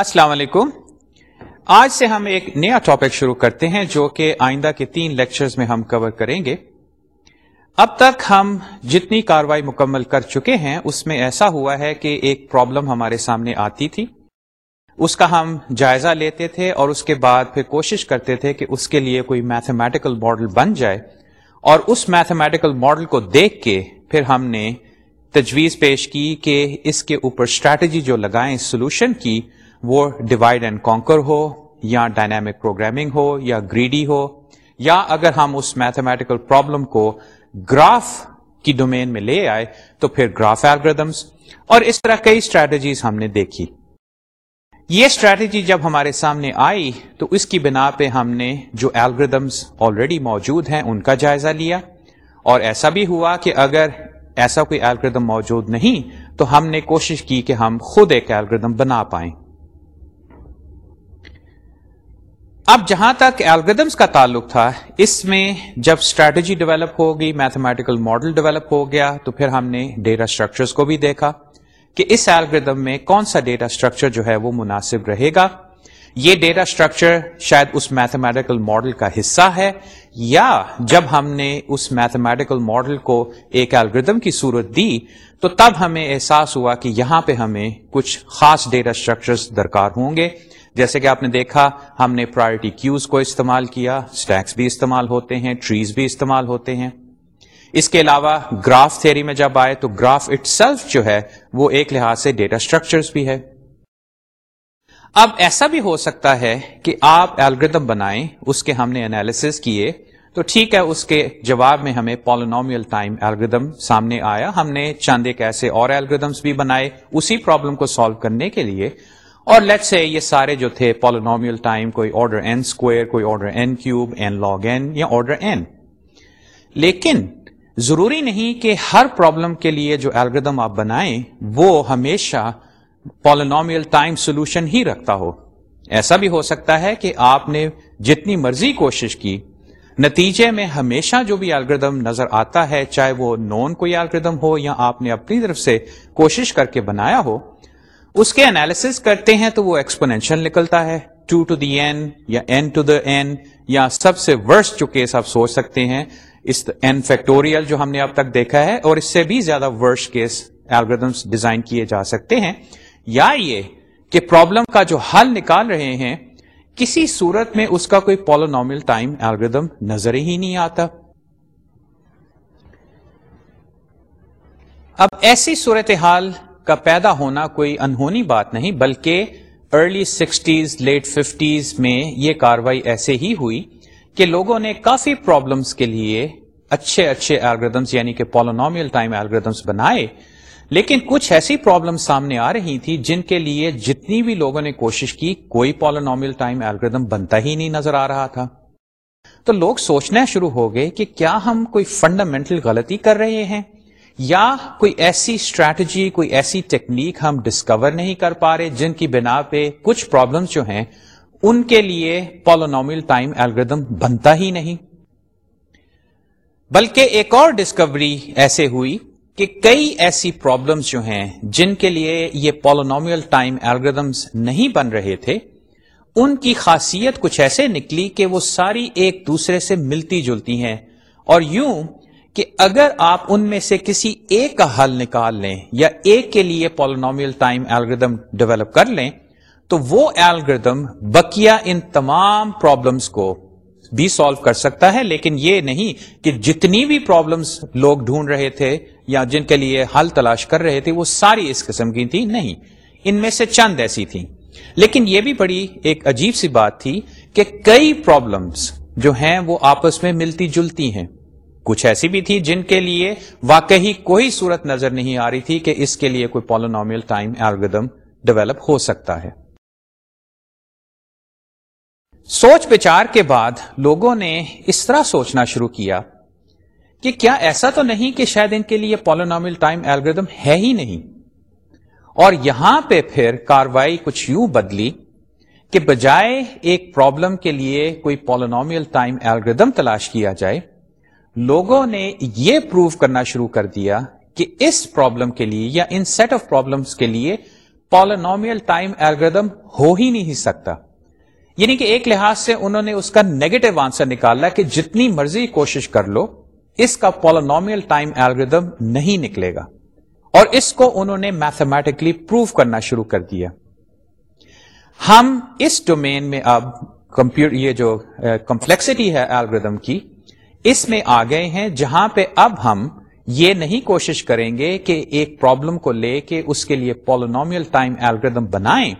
السلام علیکم آج سے ہم ایک نیا ٹاپک شروع کرتے ہیں جو کہ آئندہ کے تین لیکچرز میں ہم کور کریں گے اب تک ہم جتنی کاروائی مکمل کر چکے ہیں اس میں ایسا ہوا ہے کہ ایک پرابلم ہمارے سامنے آتی تھی اس کا ہم جائزہ لیتے تھے اور اس کے بعد پھر کوشش کرتے تھے کہ اس کے لیے کوئی میتھمیٹیکل ماڈل بن جائے اور اس میتھمیٹیکل ماڈل کو دیکھ کے پھر ہم نے تجویز پیش کی کہ اس کے اوپر اسٹریٹجی جو لگائیں سولوشن کی وہ ڈیوائڈ اینڈ کانکر ہو یا ڈائنامک پروگرامنگ ہو یا گریڈی ہو یا اگر ہم اس میتھمیٹیکل پرابلم کو گراف کی ڈومین میں لے آئے تو پھر گراف ایلگردمس اور اس طرح کئی اسٹریٹجیز ہم نے دیکھی یہ اسٹریٹجی جب ہمارے سامنے آئی تو اس کی بنا پہ ہم نے جو ایلگردمس آلریڈی موجود ہیں ان کا جائزہ لیا اور ایسا بھی ہوا کہ اگر ایسا کوئی ایلگردم موجود نہیں تو ہم نے کوشش کی کہ ہم خود ایک ایلگردم بنا پائیں اب جہاں تک الگریدمس کا تعلق تھا اس میں جب اسٹریٹجی ڈیولپ ہوگی میتھمیٹیکل ماڈل ڈیولپ ہو گیا تو پھر ہم نے ڈیٹا اسٹرکچرس کو بھی دیکھا کہ اس الگریدم میں کون سا ڈیٹا اسٹرکچر جو ہے وہ مناسب رہے گا یہ ڈیٹا اسٹرکچر شاید اس میتھمیٹیکل ماڈل کا حصہ ہے یا جب ہم نے اس میتھمیٹیکل ماڈل کو ایک الگریدم کی صورت دی تو تب ہمیں احساس ہوا کہ یہاں پہ ہمیں کچھ خاص ڈیٹا اسٹرکچرس درکار ہوں گے جیسے کہ آپ نے دیکھا ہم نے پرائرٹی کیوز کو استعمال کیا اسٹیکس بھی استعمال ہوتے ہیں ٹریز بھی استعمال ہوتے ہیں اس کے علاوہ گراف تھیری میں جب آئے تو گراف اٹ سیلف جو ہے وہ ایک لحاظ سے ڈیٹا اسٹرکچرس بھی ہے اب ایسا بھی ہو سکتا ہے کہ آپ ایلگردم بنائیں اس کے ہم نے انالیس کیے تو ٹھیک ہے اس کے جواب میں ہمیں پالونومیل ٹائم الگریدم سامنے آیا ہم نے چاندے کیسے اور الگریدمس بھی بنائے اسی پرابلم کو سالو کرنے کے لیے اور لیٹ سے یہ سارے جو تھے پالونومیل ٹائم کوئی آرڈر این اسکوئر کوئی order N cube N log N یا آرڈر این لیکن ضروری نہیں کہ ہر پرابلم کے لیے جو الگریدم آپ بنائیں وہ ہمیشہ پالونومیل ٹائم سولوشن ہی رکھتا ہو ایسا بھی ہو سکتا ہے کہ آپ نے جتنی مرضی کوشش کی نتیجے میں ہمیشہ جو بھی الگریدم نظر آتا ہے چاہے وہ نون کوئی الگریدم ہو یا آپ نے اپنی طرف سے کوشش کر کے بنایا ہو اس کے انالیس کرتے ہیں تو وہ ایکسپونینشل نکلتا ہے ٹو ٹو دی این یا این ٹو دا این یا سب سے جو جو کیس آپ سوچ سکتے ہیں اس این فیکٹوریل ہم نے اب تک دیکھا ہے اور اس سے بھی زیادہ کیس ڈیزائن کیے جا سکتے ہیں یا یہ کہ پرابلم کا جو حل نکال رہے ہیں کسی صورت میں اس کا کوئی پالو ٹائم ایلگریدم نظر ہی نہیں آتا اب ایسی صورتحال کا پیدا ہونا کوئی انہونی بات نہیں بلکہ ارلی سکسٹیز لیٹ ففٹیز میں یہ کاروائی ایسے ہی ہوئی کہ لوگوں نے کافی پرابلمس کے لیے اچھے اچھے الگریدمس یعنی کہ پولونومیل ٹائم الگریدمس بنائے لیکن کچھ ایسی پرابلم سامنے آ رہی تھی جن کے لیے جتنی بھی لوگوں نے کوشش کی کوئی پولونومیل ٹائم الگریدم بنتا ہی نہیں نظر آ رہا تھا تو لوگ سوچنا شروع ہو گئے کہ کیا ہم کوئی فنڈامنٹل غلطی کر رہے ہیں یا کوئی ایسی اسٹریٹجی کوئی ایسی ٹیکنیک ہم ڈسکور نہیں کر پا رہے جن کی بنا پہ کچھ پرابلمس جو ہیں ان کے لیے پولون ٹائم ایلگردم بنتا ہی نہیں بلکہ ایک اور ڈسکوری ایسے ہوئی کہ کئی ایسی پرابلمس جو ہیں جن کے لیے یہ پولون ٹائم ایلگردمس نہیں بن رہے تھے ان کی خاصیت کچھ ایسے نکلی کہ وہ ساری ایک دوسرے سے ملتی جلتی ہیں اور یوں کہ اگر آپ ان میں سے کسی ایک کا حل نکال لیں یا ایک کے لیے پالونومیل ٹائم ایلگردم ڈیولپ کر لیں تو وہ ایلگردم بکیا ان تمام پرابلمس کو بھی سالو کر سکتا ہے لیکن یہ نہیں کہ جتنی بھی پرابلمس لوگ ڈھونڈ رہے تھے یا جن کے لیے حل تلاش کر رہے تھے وہ ساری اس قسم کی تھی نہیں ان میں سے چند ایسی تھیں لیکن یہ بھی بڑی ایک عجیب سی بات تھی کہ کئی پرابلمس جو ہیں وہ آپس میں ملتی جلتی ہیں کچھ ایسی بھی تھی جن کے لیے واقعی کوئی صورت نظر نہیں آ رہی تھی کہ اس کے لیے کوئی پالونومیل ٹائم ایلگردم ڈیولپ ہو سکتا ہے سوچ بچار کے بعد لوگوں نے اس طرح سوچنا شروع کیا کہ کیا ایسا تو نہیں کہ شاید ان کے لیے پالونامل ٹائم ایلگردم ہے ہی نہیں اور یہاں پہ پھر کاروائی کچھ یوں بدلی کہ بجائے ایک پرابلم کے لیے کوئی پالونومیل ٹائم ایلگردم تلاش کیا جائے لوگوں نے یہ پروو کرنا شروع کر دیا کہ اس پرابلم کے لیے یا ان سیٹ آف پرابلمس کے لیے پالونومیل ٹائم ایلگردم ہو ہی نہیں سکتا یعنی کہ ایک لحاظ سے انہوں نے اس کا نیگیٹو آنسر نکالا کہ جتنی مرضی کوشش کر لو اس کا پالونومیل ٹائم ایلگردم نہیں نکلے گا اور اس کو انہوں نے میتھمیٹکلی پروف کرنا شروع کر دیا ہم اس ڈومین میں اب کمپیوٹر یہ جو کمپلیکسٹی uh, ہے ایلگردم کی اس میں آ گئے ہیں جہاں پہ اب ہم یہ نہیں کوشش کریں گے کہ ایک پرابلم کو لے کے اس کے لیے پولونومیل ٹائم ایلگردم بنائیں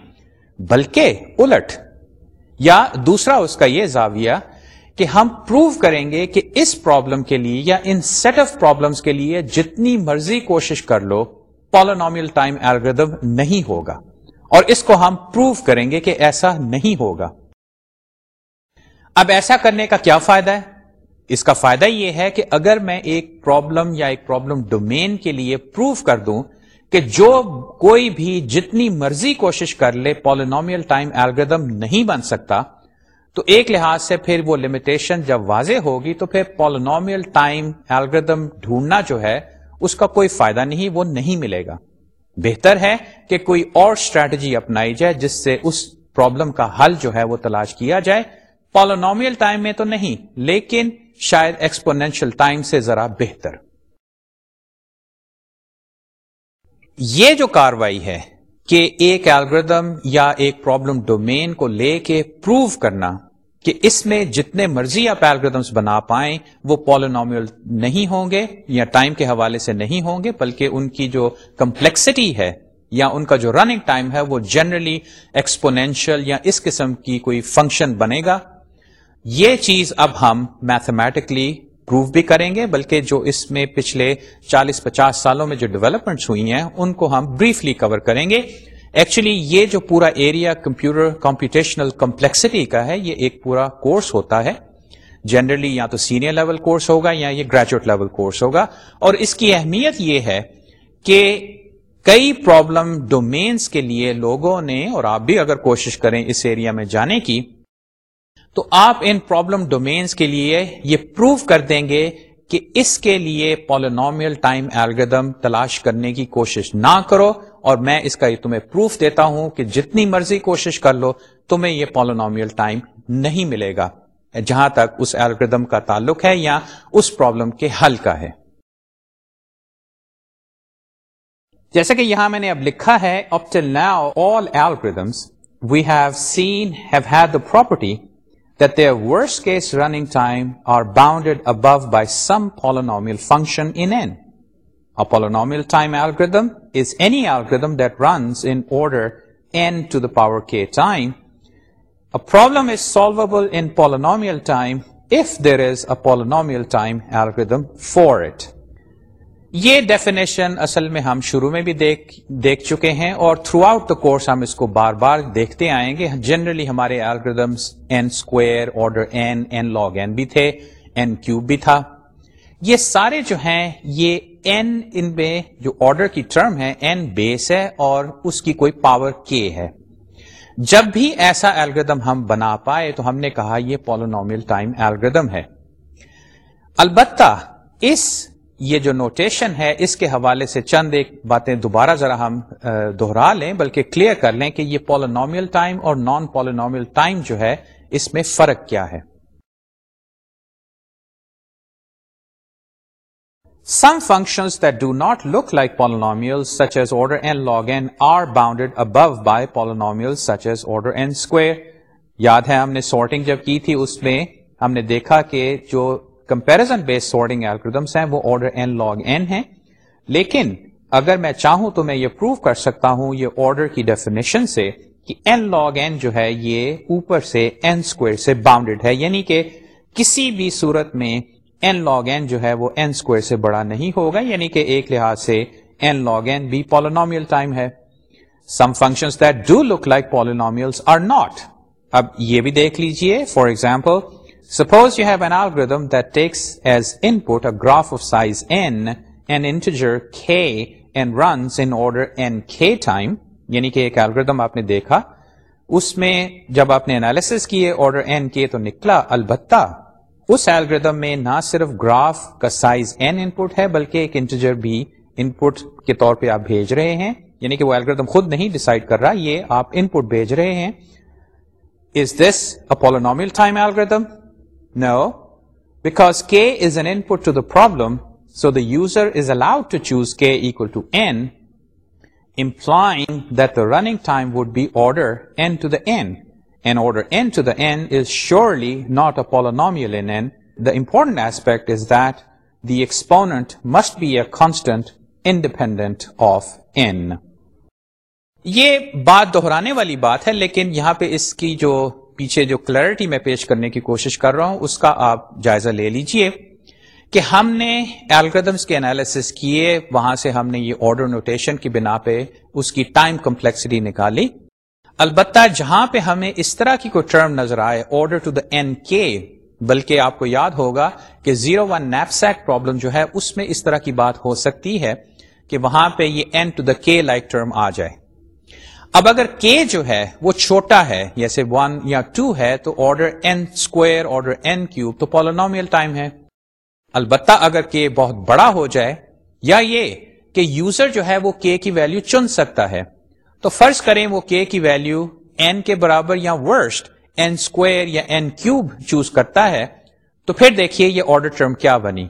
بلکہ الٹ یا دوسرا اس کا یہ زاویہ کہ ہم پروو کریں گے کہ اس پرابلم کے لیے یا ان سیٹ آف پرابلمس کے لیے جتنی مرضی کوشش کر لو پالونومیل ٹائم ایلگردم نہیں ہوگا اور اس کو ہم پروو کریں گے کہ ایسا نہیں ہوگا اب ایسا کرنے کا کیا فائدہ ہے اس کا فائدہ یہ ہے کہ اگر میں ایک پرابلم یا ایک پرابلم ڈومین کے لیے پروف کر دوں کہ جو کوئی بھی جتنی مرضی کوشش کر لے پالینومیل ٹائم ایلگردم نہیں بن سکتا تو ایک لحاظ سے پھر وہ لمیٹیشن جب واضح ہوگی تو پھر پالینومیل ٹائم ایلگردم ڈھونڈنا جو ہے اس کا کوئی فائدہ نہیں وہ نہیں ملے گا بہتر ہے کہ کوئی اور اسٹریٹجی اپنائی جائے جس سے اس پرابلم کا حل جو ہے وہ تلاش کیا جائے پالونومیل ٹائم میں تو نہیں لیکن شاید ایکسپونینشل ٹائم سے ذرا بہتر یہ جو کاروائی ہے کہ ایک الگریدم یا ایک پرابلم ڈومین کو لے کے پروو کرنا کہ اس میں جتنے مرضی آپ الگریدمس بنا پائیں وہ پالینومیل نہیں ہوں گے یا ٹائم کے حوالے سے نہیں ہوں گے بلکہ ان کی جو کمپلیکسٹی ہے یا ان کا جو رننگ ٹائم ہے وہ جنرلی ایکسپونینشل یا اس قسم کی کوئی فنکشن بنے گا یہ چیز اب ہم میتھمیٹکلی پروو بھی کریں گے بلکہ جو اس میں پچھلے چالیس پچاس سالوں میں جو ڈیولپمنٹس ہوئی ہیں ان کو ہم بریفلی کور کریں گے ایکچولی یہ جو پورا ایریا کمپیوٹر کمپیوٹیشنل کمپلیکسٹی کا ہے یہ ایک پورا کورس ہوتا ہے جنرلی یا تو سینئر لیول کورس ہوگا یا یہ گریجویٹ لیول کورس ہوگا اور اس کی اہمیت یہ ہے کہ کئی پرابلم ڈومینس کے لیے لوگوں نے اور آپ بھی اگر کوشش کریں اس ایریا میں جانے کی تو آپ ان پرابلم ڈومینس کے لیے یہ پروف کر دیں گے کہ اس کے لیے پولون ٹائم ایلگردم تلاش کرنے کی کوشش نہ کرو اور میں اس کا تمہیں پروف دیتا ہوں کہ جتنی مرضی کوشش کر لو تمہیں یہ پولونومیل ٹائم نہیں ملے گا جہاں تک اس ایلگردم کا تعلق ہے یا اس پرابلم کے حل کا ہے جیسا کہ یہاں میں نے اب لکھا ہے up till now all algorithms we have seen have had the property that their worst case running time are bounded above by some polynomial function in n. A polynomial time algorithm is any algorithm that runs in order n to the power k time. A problem is solvable in polynomial time if there is a polynomial time algorithm for it. یہ definition اصل میں ہم شروع میں بھی دیکھ دیکھ چکے ہیں اور تھرو آؤٹ دا کورس ہم اس کو بار بار دیکھتے آئیں گے جنرلی ہمارے الگریدمس اسکوئر آرڈر این بھی تھے کیوب بھی تھا یہ سارے جو ہیں یہ ان میں جو آرڈر کی ٹرم ہے این بیس ہے اور اس کی کوئی پاور کے ہے جب بھی ایسا الگریدم ہم بنا پائے تو ہم نے کہا یہ پولونومیل ٹائم الگریدم ہے البتہ اس یہ جو نوٹیشن ہے اس کے حوالے سے چند ایک باتیں دوبارہ ذرا ہم دوہرا لیں بلکہ کلیئر کر لیں کہ یہ پولونومیل ٹائم اور نان پولونومیل ٹائم جو ہے اس میں فرق کیا ہے some function that do not look like polynomial such as order n log n are bounded above by polynomial such as order n square یاد ہے ہم نے سارٹنگ جب کی تھی اس میں ہم نے دیکھا کہ جو کمپیرزن بیس سارٹنگ ایلکردمس ہیں وہ آرڈر این لاگ این ہیں لیکن اگر میں چاہوں تو میں یہ پروف کر سکتا ہوں یہ آرڈر کی ڈیفینیشن سے کہ این لاگ این جو ہے یہ اوپر سے این اسکوئر سے باؤنڈیڈ ہے یعنی کہ کسی بھی صورت میں این لاگ این جو ہے وہ این اسکوئر سے بڑا نہیں ہوگا یعنی کہ ایک لحاظ سے این لاگ این بھی پالونومیل ٹائم ہے some function that do look like polynomial or not اب یہ بھی دیکھ لیجئے for example suppose you have that algorithm آپ نے دیکھا اس میں جب آپ نے تو نکلا البتہ اس الگریدم میں نہ صرف گراف کا سائز این انٹ ہے بلکہ ایک انٹیجر بھی انپوٹ کے طور پہ آپ بھیج رہے ہیں یعنی کہ وہ الگریدم خود نہیں ڈسائڈ کر رہا یہ آپ انپٹ بھیج رہے ہیں is this a polynomial knapsack کے problem so the user is allowed to choose k running time would be order n to the k and order n to the k is surely not a polynomial in n the important aspect is that the exponent must be a constant independent of n یہ بات دوہرانے والی بات ہے لیکن یہاں پہ اس کی جو پیچھے جو کلیرٹی میں پیش کرنے کی کوشش کر رہا ہوں اس کا آپ جائزہ لے لیجئے کہ ہم نے الگریدمس کے انالیس کیے وہاں سے ہم نے یہ آرڈر نوٹیشن کی بنا پہ اس کی ٹائم کمپلیکسٹی نکالی البتہ جہاں پہ ہمیں اس طرح کی کوئی ٹرم نظر آئے آرڈر ٹو دا این کے بلکہ آپ کو یاد ہوگا کہ زیرو ون نیپسیک پرابلم جو ہے اس میں اس طرح کی بات ہو سکتی ہے کہ وہاں پہ یہ n to the k like term آ جائے اب اگر کے جو ہے وہ چھوٹا ہے جیسے ون یا ٹو ہے تو order square order n cube تو پولونومیل ٹائم ہے البتہ اگر کے بہت بڑا ہو جائے یا یہ کہ یوزر جو ہے وہ کے کی ویلو چن سکتا ہے تو فرض کریں وہ کے کی ویلو این کے برابر یا ورسٹ این اسکوئر یا این کیوب چوز کرتا ہے تو پھر دیکھیے یہ آرڈر ٹرم کیا بنی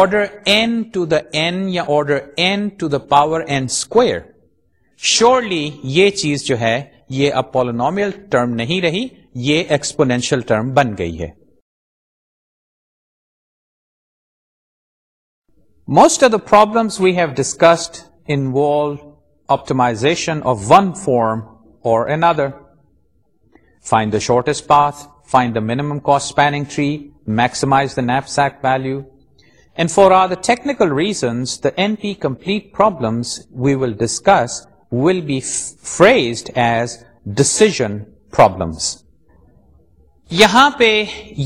آرڈر این ٹو دا یا order n to the power n square surely یہ چیز جو ہے یہ اب اپولون ٹرم نہیں رہی یہ ایکسپونینشیل ٹرم بن گئی ہے most of the problems we have discussed involve optimization of one form or another find the shortest path find the minimum cost spanning tree maximize the knapsack value and for are the technical reasons the N P complete problems we will discuss will be phrased as decision problems یہاں پہ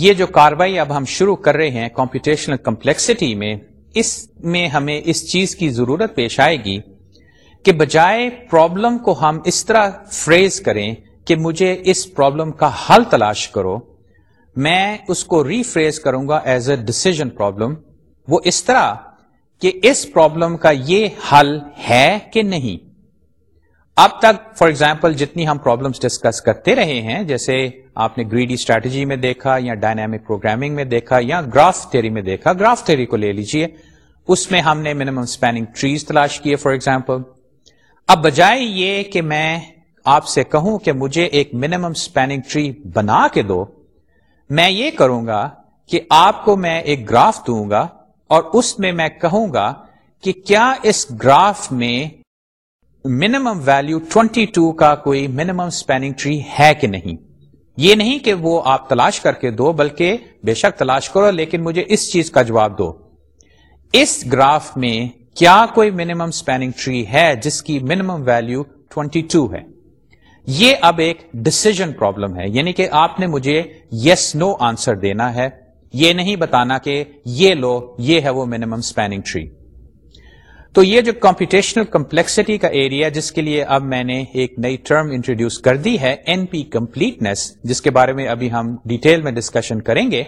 یہ جو کاروائی اب ہم شروع کر رہے ہیں کمپیوٹیشنل کمپلیکسٹی میں اس میں ہمیں اس چیز کی ضرورت پیش آئے گی کہ بجائے پرابلم کو ہم اس طرح فریز کریں کہ مجھے اس پرابلم کا حل تلاش کرو میں اس کو ری فریز کروں گا ایز اے ڈسیزن پرابلم وہ اس طرح کہ اس پرابلم کا یہ حل ہے کہ نہیں اب تک فار ایگزامپل جتنی ہم پرابلمس ڈسکس کرتے رہے ہیں جیسے آپ نے گریڈی اسٹریٹجی میں دیکھا یا ڈائنامک پروگرامنگ میں دیکھا یا گراف تھیری میں دیکھا گراف تھیری کو لے لیجیے اس میں ہم نے منیمم اسپینگ ٹریز تلاش کیے فار ایگزامپل اب بجائے یہ کہ میں آپ سے کہوں کہ مجھے ایک منیمم اسپیننگ ٹری بنا کے دو میں یہ کروں گا کہ آپ کو میں ایک گراف دوں گا اور اس میں میں کہوں گا کہ کیا اس گراف میں منیمم ویلو ٹوینٹی ٹو کا کوئی منیمم اسپینگ ٹری ہے کہ نہیں یہ نہیں کہ وہ آپ تلاش کر کے دو بلکہ بے شک تلاش کرو لیکن مجھے اس چیز کا جواب دو اس گراف میں کیا کوئی منیمم اسپینگ ٹری ہے جس کی منیمم ویلو ٹوینٹی ٹو ہے یہ اب ایک ڈسیزن پرابلم ہے یعنی کہ آپ نے مجھے یس نو آنسر دینا ہے یہ نہیں بتانا کہ یہ لو یہ ہے وہ منیمم اسپیننگ ٹری تو یہ جو کمپیٹیشنل کمپلیکسٹی کا ایریا جس کے لیے اب میں نے ایک نئی ٹرم انٹروڈیوس کر دی ہے این پی کمپلیٹنیس جس کے بارے میں ابھی ہم ڈیٹیل میں ڈسکشن کریں گے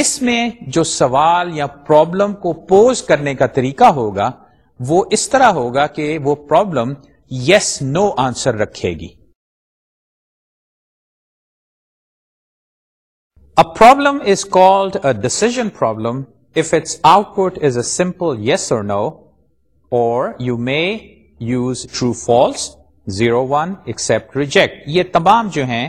اس میں جو سوال یا پرابلم کو پوز کرنے کا طریقہ ہوگا وہ اس طرح ہوگا کہ وہ پرابلم یس نو آنسر رکھے گی a problem is called a decision problem if its output is a simple yes or no or you may use true false zero one accept reject یہ تمام جو ہیں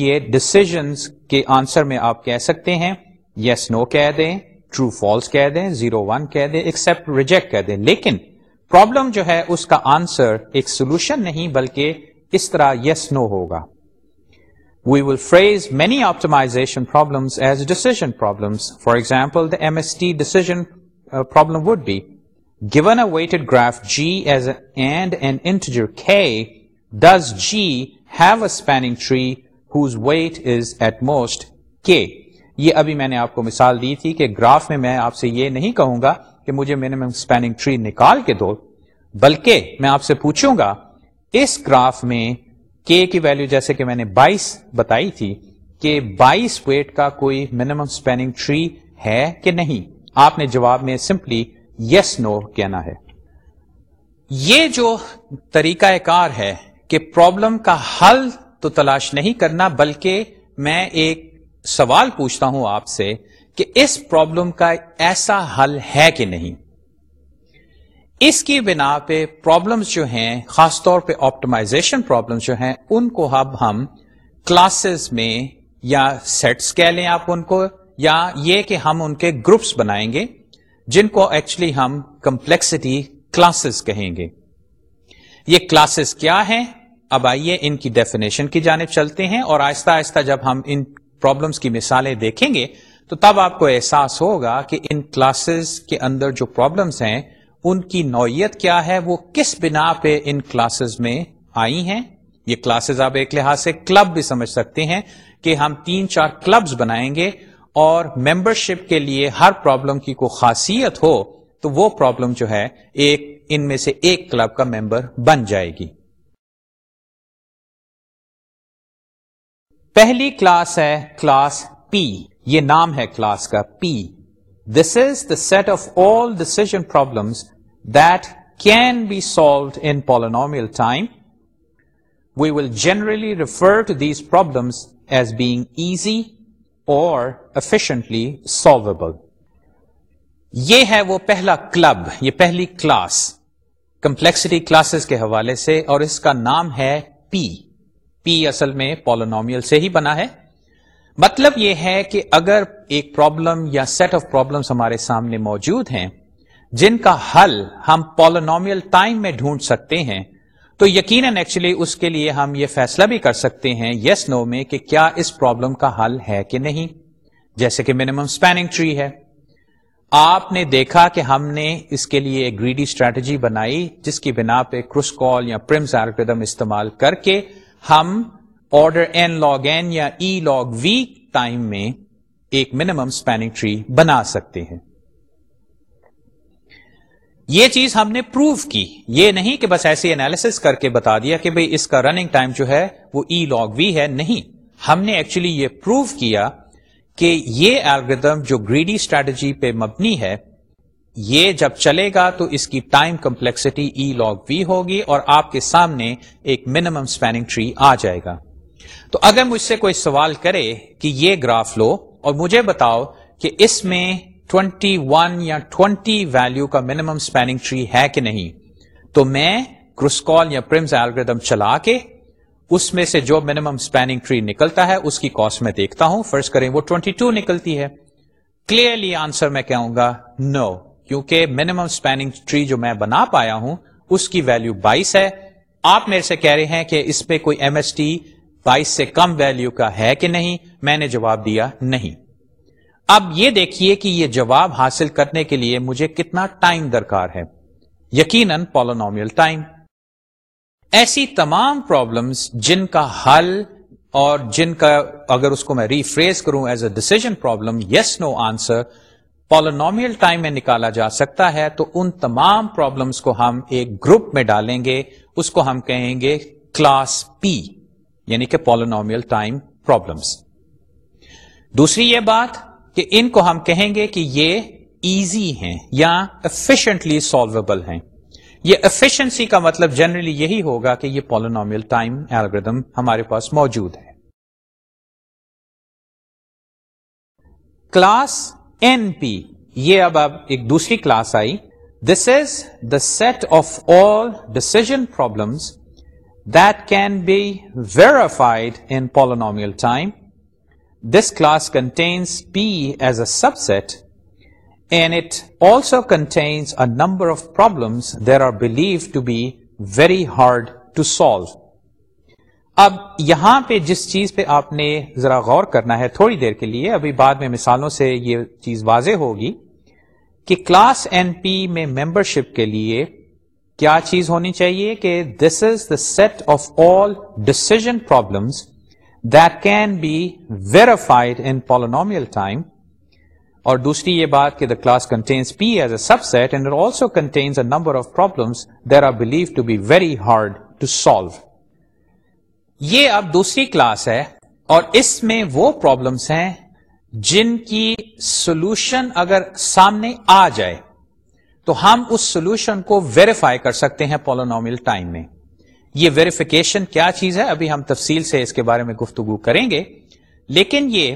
یہ ڈسیزنس کے answer میں آپ کہہ سکتے ہیں یس yes, نو no کہہ دیں ٹرو فالس کہہ دیں زیرو ون کہہ دیں ایکسپٹ ریجیکٹ کہہ دیں لیکن پرابلم جو ہے اس کا آنسر ایک سولوشن نہیں بلکہ اس طرح یس yes, نو no ہوگا we will phrase many optimization problems as decision problems for example the M S T decision problem would be given a weighted graph G as and an integer K, does G have a spanning tree whose weight is at most K? یہ ابھی میں نے آپ کو مثال دی تھی کہ graph میں میں آپ سے یہ نہیں کہوں گا کہ مجھے منیمم اسپینگ ٹری نکال کے دو بلکہ میں آپ سے پوچھوں گا اس گراف میں کے کی ویلو جیسے کہ میں نے بائیس بتائی تھی کہ بائیس ویٹ کا کوئی منیمم اسپیننگ ٹری ہے کہ نہیں آپ نے جواب میں سمپلی یس نو کہنا ہے یہ جو طریقہ کار ہے کہ پرابلم کا حل تو تلاش نہیں کرنا بلکہ میں ایک سوال پوچھتا ہوں آپ سے کہ اس پرابلم کا ایسا حل ہے کہ نہیں اس کی بنا پہ پرابلمس جو ہیں خاص طور پہ آپٹمائزیشن پرابلمس جو ہیں ان کو اب ہم کلاسز میں یا سیٹس کہہ لیں آپ ان کو یا یہ کہ ہم ان کے گروپس بنائیں گے جن کو ایکچولی ہم کمپلیکسٹی کلاسز کہیں گے یہ کلاسز کیا ہیں اب آئیے ان کی ڈیفینیشن کی جانب چلتے ہیں اور آہستہ آہستہ جب ہم ان پرابلمس کی مثالیں دیکھیں گے تو تب آپ کو احساس ہوگا کہ ان کلاسز کے اندر جو پرابلمس ہیں ان کی نوعیت کیا ہے وہ کس بنا پہ ان کلاسز میں آئی ہیں یہ کلاسز آپ ایک لحاظ سے کلب بھی سمجھ سکتے ہیں کہ ہم تین چار کلبز بنائیں گے اور ممبرشپ کے لیے ہر پرابلم کی کوئی خاصیت ہو تو وہ پرابلم جو ہے ایک ان میں سے ایک کلب کا ممبر بن جائے گی پہلی کلاس ہے کلاس پی یہ نام ہے کلاس کا P this is the set of all decision problems that can be solved in polynomial time we will generally refer to these problems as being easy or efficiently solvable یہ ہے وہ پہلا club یہ پہلی class complexity classes کے حوالے سے اور اس کا نام ہے پی پی اصل میں پولونومیل سے ہی بنا ہے مطلب یہ ہے کہ اگر ایک پرابلم یا سیٹ آف پرابلمس ہمارے سامنے موجود ہیں جن کا حل ہم پولونومیل ٹائم میں ڈھونڈ سکتے ہیں تو یقیناً ایکچولی اس کے لیے ہم یہ فیصلہ بھی کر سکتے ہیں یس yes, نو no میں کہ کیا اس پرابلم کا حل ہے کہ نہیں جیسے کہ منیمم اسپیننگ ٹری ہے آپ نے دیکھا کہ ہم نے اس کے لیے ایک گریڈی اسٹریٹجی بنائی جس کی بنا پہ کروس کال یا پرمز ایلوڈم استعمال کر کے ہم آرڈر این لاگ این یا ای لاگ وی ٹائم میں ایک منیمم اسپیننگ ٹری بنا سکتے ہیں یہ چیز ہم نے پروف کی یہ نہیں کہ بس ایسے اینالیس کر کے بتا دیا کہ بھئی اس کا رننگ ٹائم جو ہے ہے وہ ای لاگ وی نہیں ہم نے ایکچولی یہ پروف کیا کہ یہ الگریدم جو گریڈی اسٹریٹجی پہ مبنی ہے یہ جب چلے گا تو اس کی time complexity E log V ہوگی اور آپ کے سامنے ایک منیمم اسپیننگ ٹری آ جائے گا تو اگر مجھ سے کوئی سوال کرے کہ یہ گراف لو اور مجھے بتاؤ کہ اس میں 21 یا 20 ویلو کا منیمم اسپیننگ ٹری ہے کہ نہیں تو میں کروسکال یا پرمز ایلگردم چلا کے اس میں سے جو منیمم اسپیننگ ٹری نکلتا ہے اس کی کاسٹ میں دیکھتا ہوں فرض کریں وہ 22 نکلتی ہے کلیئرلی آنسر میں کہوں گا نو no. کیونکہ منیمم اسپیننگ ٹری جو میں بنا پایا ہوں اس کی ویلو 22 ہے آپ میرے سے کہہ رہے ہیں کہ اس پہ کوئی ایم ایس ٹی بائیس سے کم ویلو کا ہے کہ نہیں میں نے جواب دیا نہیں اب یہ دیکھیے کہ یہ جواب حاصل کرنے کے لیے مجھے کتنا ٹائم درکار ہے یقیناً پولونومیل ٹائم ایسی تمام پرابلمس جن کا حل اور جن کا اگر اس کو میں ریفریز کروں as a decision problem yes no answer polynomial time میں نکالا جا سکتا ہے تو ان تمام پرابلمس کو ہم ایک گروپ میں ڈالیں گے اس کو ہم کہیں گے کلاس پی یعنی کہ پولونومیل ٹائم پرابلمس دوسری یہ بات کہ ان کو ہم کہیں گے کہ یہ ایزی ہیں یا افیشنٹلی سالویبل ہیں یہ افیشنسی کا مطلب جنرلی یہی ہوگا کہ یہ پولونومیل ٹائم ایلگردم ہمارے پاس موجود ہے کلاس این پی یہ اب اب ایک دوسری class I this is the set of all decision problems that can be verified in polynomial time this class contains P as a subset and it also contains number number of problems there are believed to be very hard to solve اب یہاں پہ جس چیز پہ آپ نے ذرا غور کرنا ہے تھوڑی دیر کے لیے ابھی بعد میں مثالوں سے یہ چیز واضح ہوگی کہ کلاس این پی میں ممبر شپ کے لیے کیا چیز ہونی چاہیے کہ this is the set of all decision problems that can be verified in polynomial time اور دوسری یہ بات کہ the class contains P as a also contains there are believed to be very hard to solve یہ اب دوسری class ہے اور اس میں وہ پرابلمس ہیں جن کی سولوشن اگر سامنے آ جائے تو ہم اس سولوشن کو ویریفائی کر سکتے ہیں پولونومیل ٹائم میں یہ ویریفیکیشن کیا چیز ہے ابھی ہم تفصیل سے اس کے بارے میں گفتگو کریں گے لیکن یہ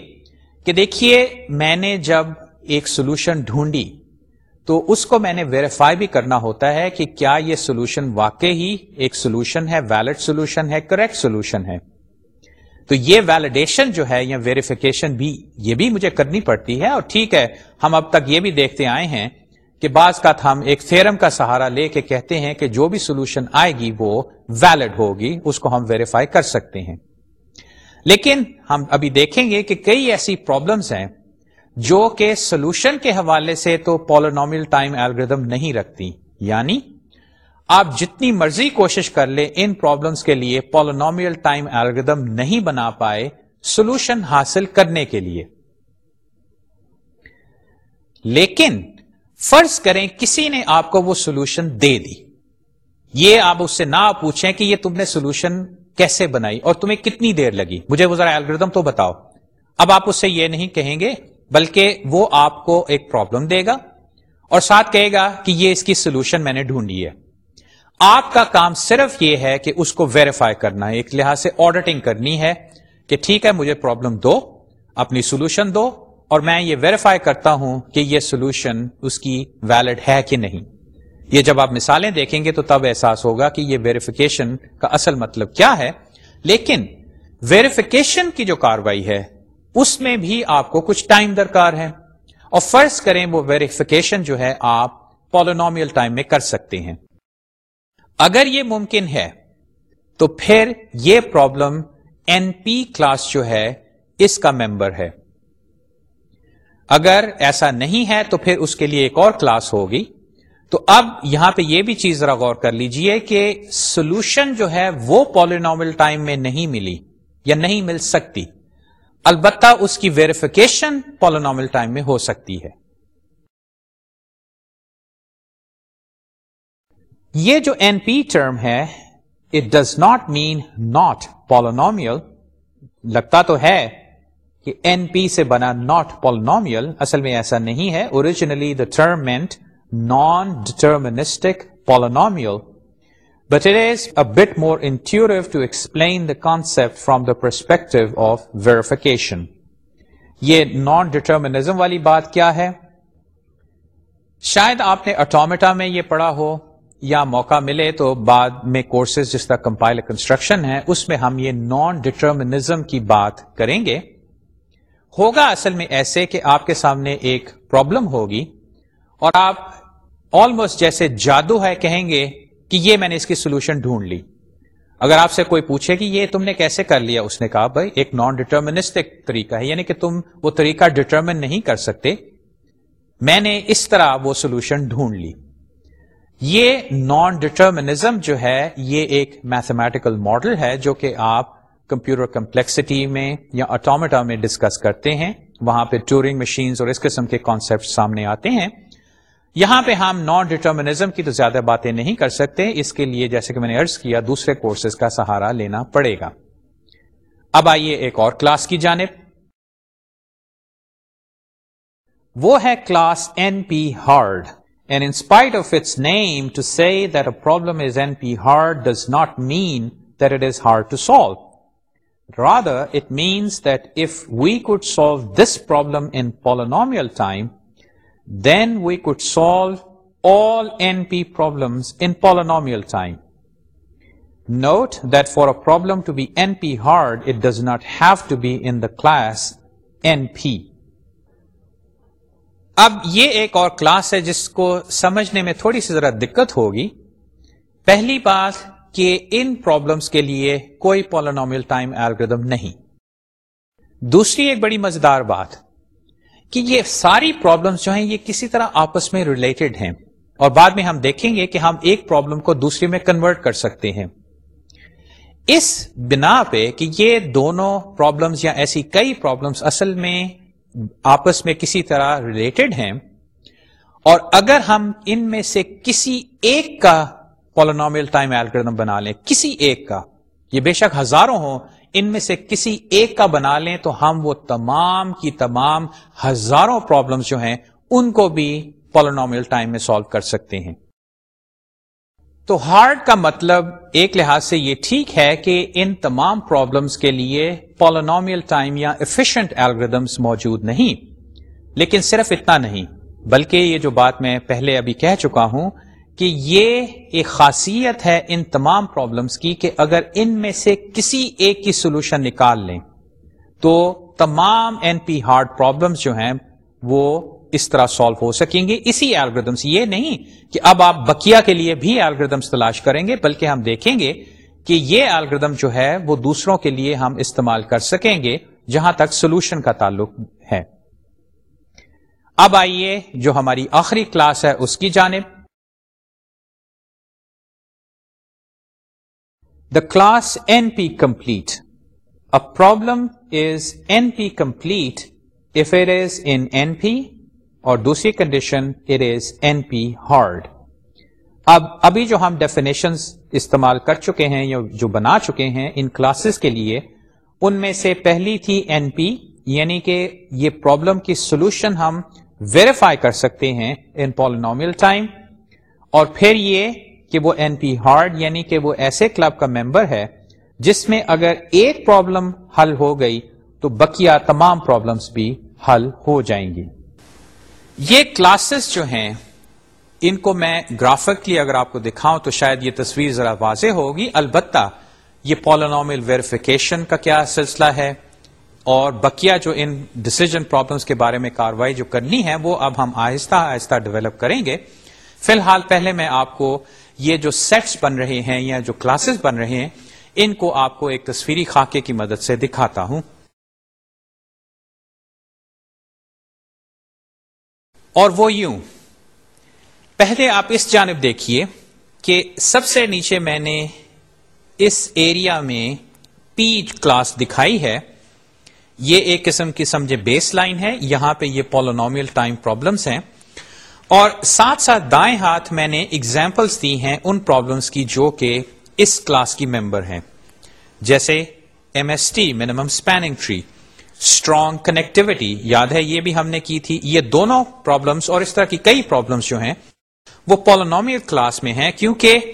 کہ دیکھیے میں نے جب ایک سولوشن ڈھونڈی تو اس کو میں نے ویریفائی بھی کرنا ہوتا ہے کہ کیا یہ سولوشن واقع ہی ایک سولوشن ہے ویلڈ سولوشن ہے کریکٹ سولوشن ہے تو یہ ویلیڈیشن جو ہے یا ویریفیکیشن بھی یہ بھی مجھے کرنی پڑتی ہے اور ٹھیک ہے ہم اب تک یہ بھی دیکھتے آئے ہیں کہ بعض کا ہم ایک تھیرم کا سہارا لے کے کہتے ہیں کہ جو بھی سولوشن آئے گی وہ ویلڈ ہوگی اس کو ہم ویریفائی کر سکتے ہیں لیکن ہم ابھی دیکھیں گے کہ کئی ایسی پرابلمس ہیں جو کہ سولوشن کے حوالے سے تو پولون ٹائم الگریدم نہیں رکھتی یعنی آپ جتنی مرضی کوشش کر لیں ان پرابلمس کے لیے پولونومیل ٹائم الگریدم نہیں بنا پائے سولوشن حاصل کرنے کے لیے لیکن فرض کریں کسی نے آپ کو وہ سولوشن دے دی یہ آپ اس سے نہ پوچھیں کہ یہ تم نے سولوشن کیسے بنائی اور تمہیں کتنی دیر لگی مجھے وہ ذرا الگریدم تو بتاؤ اب آپ اس سے یہ نہیں کہیں گے بلکہ وہ آپ کو ایک پرابلم دے گا اور ساتھ کہے گا کہ یہ اس کی سولوشن میں نے ڈھونڈی ہے آپ کا کام صرف یہ ہے کہ اس کو ویریفائی کرنا ہے ایک لحاظ سے آڈیٹنگ کرنی ہے کہ ٹھیک ہے مجھے پرابلم دو اپنی سولوشن دو اور میں یہ ویریفائی کرتا ہوں کہ یہ سولوشن اس کی ویلڈ ہے کہ نہیں یہ جب آپ مثالیں دیکھیں گے تو تب احساس ہوگا کہ یہ ویریفیکیشن کا اصل مطلب کیا ہے لیکن ویریفیکیشن کی جو کاروائی ہے اس میں بھی آپ کو کچھ ٹائم درکار ہے اور فرض کریں وہ ویریفیکیشن جو ہے آپ پالونومیل ٹائم میں کر سکتے ہیں اگر یہ ممکن ہے تو پھر یہ پرابلم این پی کلاس جو ہے اس کا ممبر ہے اگر ایسا نہیں ہے تو پھر اس کے لیے ایک اور کلاس ہوگی تو اب یہاں پہ یہ بھی چیز ذرا غور کر لیجئے کہ سولوشن جو ہے وہ پالینومل ٹائم میں نہیں ملی یا نہیں مل سکتی البتہ اس کی ویریفیکیشن پالینومل ٹائم میں ہو سکتی ہے یہ جو این پی ٹرم ہے it does not mean not polynomial لگتا تو ہے کہ این پی سے بنا ناٹ پول اصل میں ایسا نہیں ہے originally the term meant non deterministic determines but it is a bit more to explain the concept from the perspective of verification یہ نان ڈٹرمنزم والی بات کیا ہے شاید آپ نے اٹامیٹا میں یہ پڑھا ہو یا موقع ملے تو بعد میں کورسز جس طرح کمپائل کنسٹرکشن ہے اس میں ہم یہ نان ڈٹرمنزم کی بات کریں گے ہوگا اصل میں ایسے کہ آپ کے سامنے ایک پرابلم ہوگی اور آپ آلموسٹ جیسے جادو ہے کہیں گے کہ یہ میں نے اس کی سولوشن ڈھونڈ لی اگر آپ سے کوئی پوچھے کہ یہ تم نے کیسے کر لیا اس نے کہا بھائی ایک نان ڈیٹرمنسٹک طریقہ ہے یعنی کہ تم وہ طریقہ ڈٹرمن نہیں کر سکتے میں نے اس طرح وہ سولوشن ڈھونڈ لی یہ نان ڈٹرمنزم جو ہے یہ ایک میتھمیٹیکل ماڈل ہے جو کہ آپ کمپیوٹر کمپلیکسٹی میں یا اٹامٹا میں ڈسکس کرتے ہیں وہاں پہ ٹورنگ مشینز اور اس قسم کے کانسیپٹ سامنے آتے ہیں یہاں پہ ہم نان ڈیٹرمنزم کی تو زیادہ باتیں نہیں کر سکتے اس کے لیے جیسے کہ میں نے ارض کیا دوسرے کورسز کا سہارا لینا پڑے گا اب آئیے ایک اور کلاس کی جانب وہ ہے class N P hard and in spite of its name to see that problem is N P hard does not mean that it is hard to solve rather it means that if we could solve this problem in polynomial time, then we could solve all NP problems in polynomial time. Note that for a problem to be NP hard, it does not have to be in the class NP. اب یہ ایک اور class ہے جس کو سمجھنے میں تھوڑی سی ذرا دقت ہوگی پہلی بات کہ ان پرابلمس کے لیے کوئی ٹائم ایلگردم نہیں دوسری ایک بڑی مزیدار بات کہ یہ ساری پرابلمس جو ہیں یہ کسی طرح آپس میں ریلیٹڈ ہیں اور بعد میں ہم دیکھیں گے کہ ہم ایک پرابلم کو دوسری میں کنورٹ کر سکتے ہیں اس بنا پہ کہ یہ دونوں پرابلمس یا ایسی کئی پرابلمس اصل میں آپس میں کسی طرح ریلیٹڈ ہیں اور اگر ہم ان میں سے کسی ایک کا پولونمل ٹائم الگریدم بنا لیں کسی ایک کا یہ بے شک ہزاروں ہوں ان میں سے کسی ایک کا بنا لیں تو ہم وہ تمام کی تمام ہزاروں پرابلمس جو ہیں ان کو بھی پولون ٹائم میں سالو کر سکتے ہیں تو ہارڈ کا مطلب ایک لحاظ سے یہ ٹھیک ہے کہ ان تمام پرابلمس کے لیے پولون ٹائم یا ایفشنٹ الگریدمس موجود نہیں لیکن صرف اتنا نہیں بلکہ یہ جو بات میں پہلے ابھی کہہ چکا ہوں کہ یہ ایک خاصیت ہے ان تمام پرابلمس کی کہ اگر ان میں سے کسی ایک کی سولوشن نکال لیں تو تمام این پی ہارڈ پرابلمس جو ہیں وہ اس طرح سالو ہو سکیں گے اسی ایلگردمس یہ نہیں کہ اب آپ بکیا کے لیے بھی ایلگردمس تلاش کریں گے بلکہ ہم دیکھیں گے کہ یہ ایلگردم جو ہے وہ دوسروں کے لیے ہم استعمال کر سکیں گے جہاں تک سولوشن کا تعلق ہے اب آئیے جو ہماری آخری کلاس ہے اس کی جانب class N P complete a problem is N P complete if air is any اور دوسری کنڈیشن پی ہارڈ اب ابھی جو ہم ڈیفینیشن استعمال کر چکے ہیں یا جو بنا چکے ہیں ان کلاسز کے لیے ان میں سے پہلی تھی این پی یعنی کہ یہ پرابلم کی سولوشن ہم ویریفائی کر سکتے ہیں ان پالینومیل ٹائم اور پھر یہ کہ وہ این پی ہارڈ یعنی کہ وہ ایسے کلب کا ممبر ہے جس میں اگر ایک پرابلم حل ہو گئی تو بقیہ تمام پرابلمس بھی حل ہو جائیں گی یہ کلاسز جو ہیں ان کو میں گرافکلی اگر آپ کو دکھاؤں تو شاید یہ تصویر ذرا واضح ہوگی البتہ یہ پالونومل ویریفیکیشن کا کیا سلسلہ ہے اور بقیہ جو ان ڈسیزن پرابلمس کے بارے میں کاروائی جو کرنی ہے وہ اب ہم آہستہ آہستہ ڈیولپ کریں گے فی الحال پہلے میں آپ کو یہ جو سیٹس بن رہے ہیں یا جو کلاسز بن رہے ہیں ان کو آپ کو ایک تصویری خاکے کی مدد سے دکھاتا ہوں اور وہ یوں پہلے آپ اس جانب دیکھیے کہ سب سے نیچے میں نے اس ایریا میں پی کلاس دکھائی ہے یہ ایک قسم کی سمجھے بیس لائن ہے یہاں پہ یہ پولونومیل ٹائم پرابلمس ہیں اور ساتھ ساتھ دائیں ہاتھ میں نے ایگزامپلس دی ہیں ان پرابلمس کی جو کہ اس کلاس کی ممبر ہیں جیسے M S T minimum spanning tree strong connectivity یاد ہے یہ بھی ہم نے کی تھی یہ دونوں پرابلمس اور اس طرح کی کئی پرابلمس جو ہیں وہ پولونومیل کلاس میں ہیں کیونکہ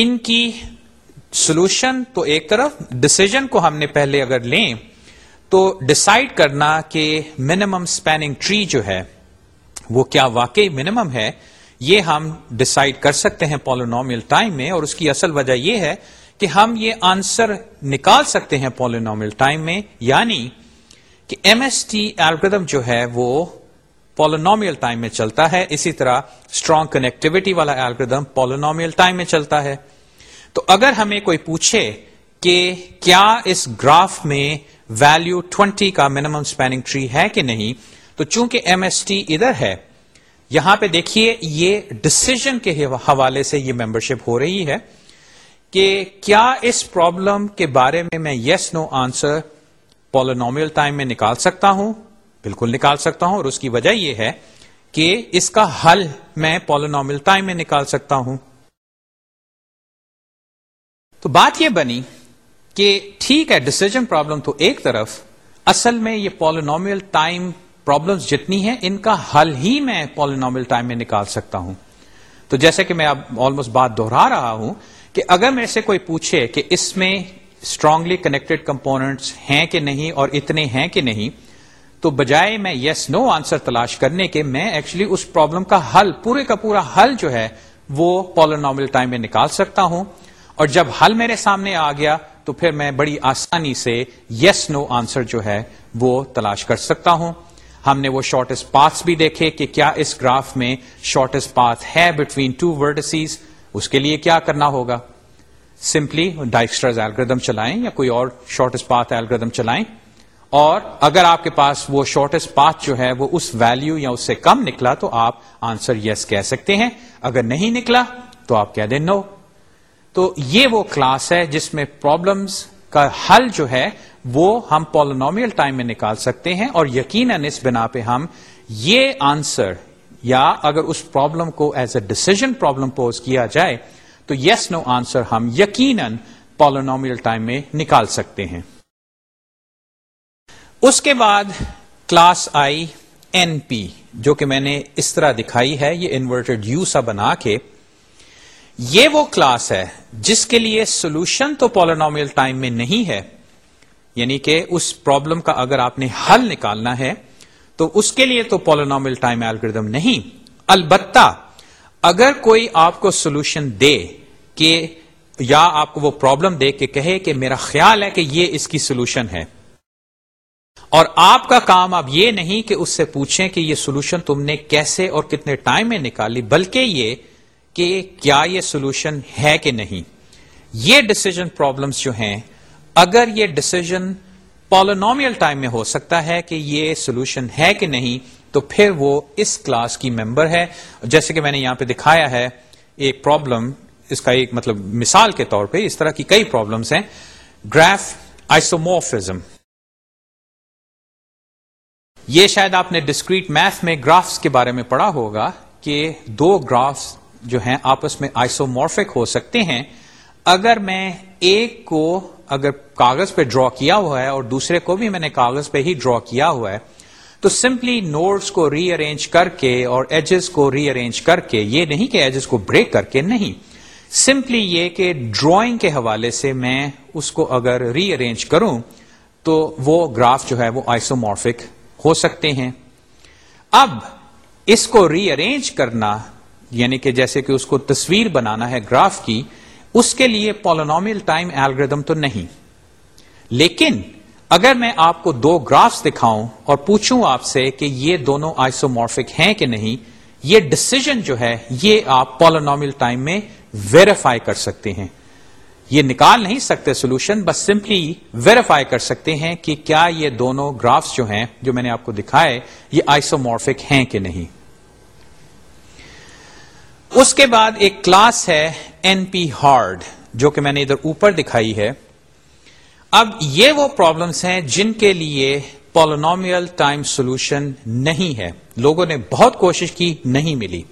ان کی سولوشن تو ایک طرف ڈسیزن کو ہم نے پہلے اگر لیں تو ڈسائڈ کرنا کہ منیمم اسپیننگ ٹری جو ہے وہ کیا واقعی منیمم ہے یہ ہم ڈسائڈ کر سکتے ہیں پولون ٹائم میں اور اس کی اصل وجہ یہ ہے کہ ہم یہ آنسر نکال سکتے ہیں پولینومیل ٹائم میں یعنی کہ ایم ایس ٹی ایلگردم جو ہے وہ پولینومیل ٹائم میں چلتا ہے اسی طرح اسٹرانگ کنیکٹوٹی والا ایلگردم پولینومیل ٹائم میں چلتا ہے تو اگر ہمیں کوئی پوچھے کہ کیا اس گراف میں ویلو ٹوینٹی کا منیمم اسپینگ ٹری ہے کہ نہیں تو چونکہ ایم ایس ٹی ادھر ہے یہاں پہ دیکھیے یہ ڈسیزن کے حوالے سے یہ ممبرشپ ہو رہی ہے کہ کیا اس پرابلم کے بارے میں میں yes no answer polynomial time میں نکال سکتا ہوں بالکل نکال سکتا ہوں اور اس کی وجہ یہ ہے کہ اس کا حل میں پالونومیل ٹائم میں نکال سکتا ہوں تو بات یہ بنی کہ ٹھیک ہے ڈسیزن پرابلم تو ایک طرف اصل میں یہ پالونومیل ٹائم جتنی ہیں ان کا حل ہی میں پالینومل ٹائم میں نکال سکتا ہوں تو جیسے کہ میں اب آلموسٹ بات دوہرا رہا ہوں کہ اگر میرے سے کوئی پوچھے کہ اس میں اسٹرانگلی کنیکٹڈ کمپوننٹس ہیں کہ نہیں اور اتنے ہیں کہ نہیں تو بجائے میں یس نو آنسر تلاش کرنے کے میں ایکچولی اس پرابلم کا حل پورے کا پورا حل جو ہے وہ پالینومل ٹائم میں نکال سکتا ہوں اور جب حل میرے سامنے آ گیا تو پھر میں بڑی آسانی سے یس نو آنسر جو ہے وہ تلاش کر سکتا ہوں ہم نے وہ شارٹیسٹ پاتھ بھی دیکھے کہ کیا اس گراف میں شارٹیسٹ پاتھ ہے بٹوین ٹو ورڈ سیز اس کے لیے کیا کرنا ہوگا سمپلی ڈائکسٹرز ایلگردم چلائیں یا کوئی اور شارٹیسٹ پاتھ ایلگردم چلائیں اور اگر آپ کے پاس وہ شارٹیسٹ پاتھ جو ہے وہ اس ویلو یا اس سے کم نکلا تو آپ آنسر یس yes کہہ سکتے ہیں اگر نہیں نکلا تو آپ کہہ دیں نو no. تو یہ وہ کلاس ہے جس میں پرابلمس کا حل جو ہے وہ ہم پولونومیل ٹائم میں نکال سکتے ہیں اور یقیناً اس بنا پہ ہم یہ آنسر یا اگر اس پرابلم کو as a decision problem pose کیا جائے تو یس نو آنسر ہم یقیناً پولونومیل ٹائم میں نکال سکتے ہیں اس کے بعد کلاس آئی این پی جو کہ میں نے اس طرح دکھائی ہے یہ انورٹڈ یو سا بنا کے یہ وہ کلاس ہے جس کے لیے سولوشن تو پولون ٹائم میں نہیں ہے یعنی کہ اس پرابلم کا اگر آپ نے حل نکالنا ہے تو اس کے لیے تو پولون ٹائم الگریدم نہیں البتہ اگر کوئی آپ کو سولوشن دے کہ یا آپ کو وہ پرابلم دے کے کہے کہ میرا خیال ہے کہ یہ اس کی سولوشن ہے اور آپ کا کام آپ یہ نہیں کہ اس سے پوچھیں کہ یہ سولوشن تم نے کیسے اور کتنے ٹائم میں نکالی بلکہ یہ کہ کیا یہ سولوشن ہے کہ نہیں یہ ڈسیزن پرابلمس جو ہیں اگر یہ ڈسیزن پالونومیل ٹائم میں ہو سکتا ہے کہ یہ سولوشن ہے کہ نہیں تو پھر وہ اس کلاس کی ممبر ہے جیسے کہ میں نے یہاں پہ دکھایا ہے ایک پرابلم اس کا ایک مطلب مثال کے طور پہ اس طرح کی کئی پرابلمس ہیں گراف آئسو یہ شاید آپ نے ڈسکریٹ میتھ میں گرافز کے بارے میں پڑھا ہوگا کہ دو گرافز جو ہیں آپس میں آئسو ہو سکتے ہیں اگر میں ایک کو اگر کاغذ پہ ڈرا کیا ہوا ہے اور دوسرے کو بھی میں نے کاغذ پہ ہی ڈرا کیا ہوا ہے تو سمپلی نوٹس کو ری ارینج کر کے اور ایجز کو ری ارینج کر کے یہ نہیں کہ ایجز کو بریک کر کے نہیں سمپلی یہ کہ ڈرائنگ کے حوالے سے میں اس کو اگر ری ارینج کروں تو وہ گراف جو ہے وہ آئسو ہو سکتے ہیں اب اس کو ری ارینج کرنا یعنی کہ جیسے کہ اس کو تصویر بنانا ہے گراف کی اس کے لیے پولونومیل ٹائم ایلگردم تو نہیں لیکن اگر میں آپ کو دو گرافز دکھاؤں اور پوچھوں آپ سے کہ یہ دونوں آئسو ہیں کہ نہیں یہ ڈسیزن جو ہے یہ آپ پولونومیل ٹائم میں ویریفائی کر سکتے ہیں یہ نکال نہیں سکتے سولوشن بس سمپلی ویریفائی کر سکتے ہیں کہ کیا یہ دونوں گرافز جو ہیں جو میں نے آپ کو دکھائے یہ آئسو ہیں کہ نہیں اس کے بعد ایک کلاس ہے این پی ہارڈ جو کہ میں نے ادھر اوپر دکھائی ہے اب یہ وہ پرابلمس ہیں جن کے لیے پولونومیل ٹائم سولوشن نہیں ہے لوگوں نے بہت کوشش کی نہیں ملی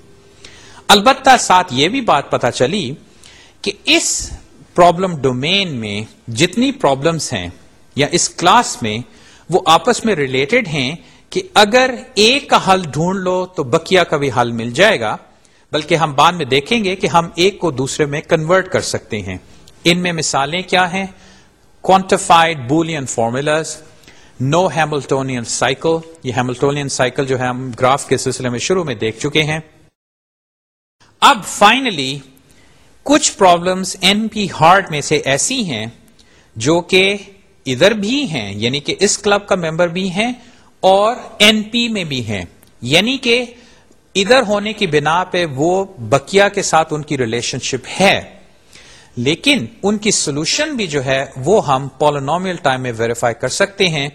البتہ ساتھ یہ بھی بات پتا چلی کہ اس پرابلم ڈومین میں جتنی پرابلمس ہیں یا اس کلاس میں وہ آپس میں ریلیٹڈ ہیں کہ اگر ایک کا حل ڈھونڈ لو تو بکیا کا بھی حل مل جائے گا بلکہ ہم بعد میں دیکھیں گے کہ ہم ایک کو دوسرے میں کنورٹ کر سکتے ہیں ان میں مثالیں کیا ہیں quantified boolean formulas no Hamiltonian cycle یہ ہیملٹونین سائیکل جو ہے ہم گراف کے سلسلے میں شروع میں دیکھ چکے ہیں اب فائنلی کچھ پرابلمس این پی ہارٹ میں سے ایسی ہیں جو کہ ادھر بھی ہیں یعنی کہ اس کلب کا ممبر بھی ہیں اور این پی میں بھی ہیں یعنی کہ ادھر ہونے کی بنا پہ وہ بکیا کے ساتھ ان کی ریلیشن شپ ہے لیکن ان کی سولوشن بھی جو ہے وہ ہم پولونومیل ٹائم میں ویریفائی کر سکتے ہیں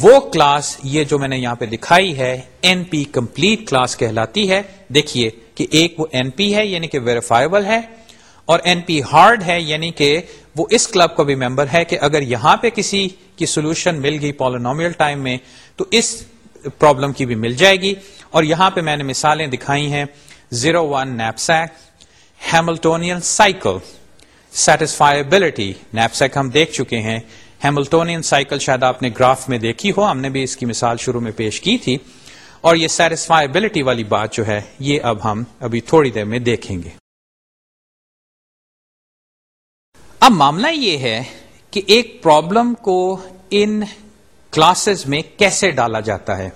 وہ کلاس یہ جو میں نے یہاں پہ دکھائی ہے این پی کمپلیٹ کلاس کہلاتی ہے دیکھیے کہ ایک وہ این پی ہے یعنی کہ ویریفائبل ہے اور این پی ہارڈ ہے یعنی کہ وہ اس کلب کا بھی ممبر ہے کہ اگر یہاں پہ کسی کی سولوشن مل گئی پالونومیل ٹائم میں تو اس پرابلم کی بھی مل جائے گی اور یہاں پہ میں نے مثالیں دکھائی ہیں zero one knapsack Hamilton cycle satisfiability knapsack ہم دیکھ چکے ہیں ہیملٹون سائیکل شاید آپ نے گراف میں دیکھی ہو ہم نے بھی اس کی مثال شروع میں پیش کی تھی اور یہ سیٹسفائبلٹی والی بات جو ہے یہ اب ہم ابھی تھوڑی دیر میں دیکھیں گے اب معاملہ یہ ہے کہ ایک پرابلم کو ان کلاسز میں کیسے ڈالا جاتا ہے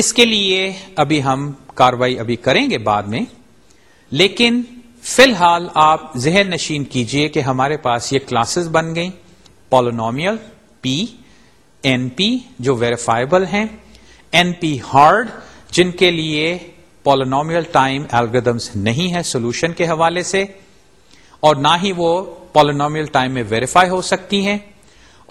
اس کے لیے ابھی ہم کاروائی ابھی کریں گے بعد میں لیکن فی الحال آپ ذہن نشین کیجئے کہ ہمارے پاس یہ کلاسز بن گئیں پولونومیل پی این پی جو ویریفائبل ہیں این پی ہارڈ جن کے لیے پولونومیل ٹائم الگریدمس نہیں ہے سولوشن کے حوالے سے اور نہ ہی وہ پولونومیل ٹائم میں ویریفائی ہو سکتی ہیں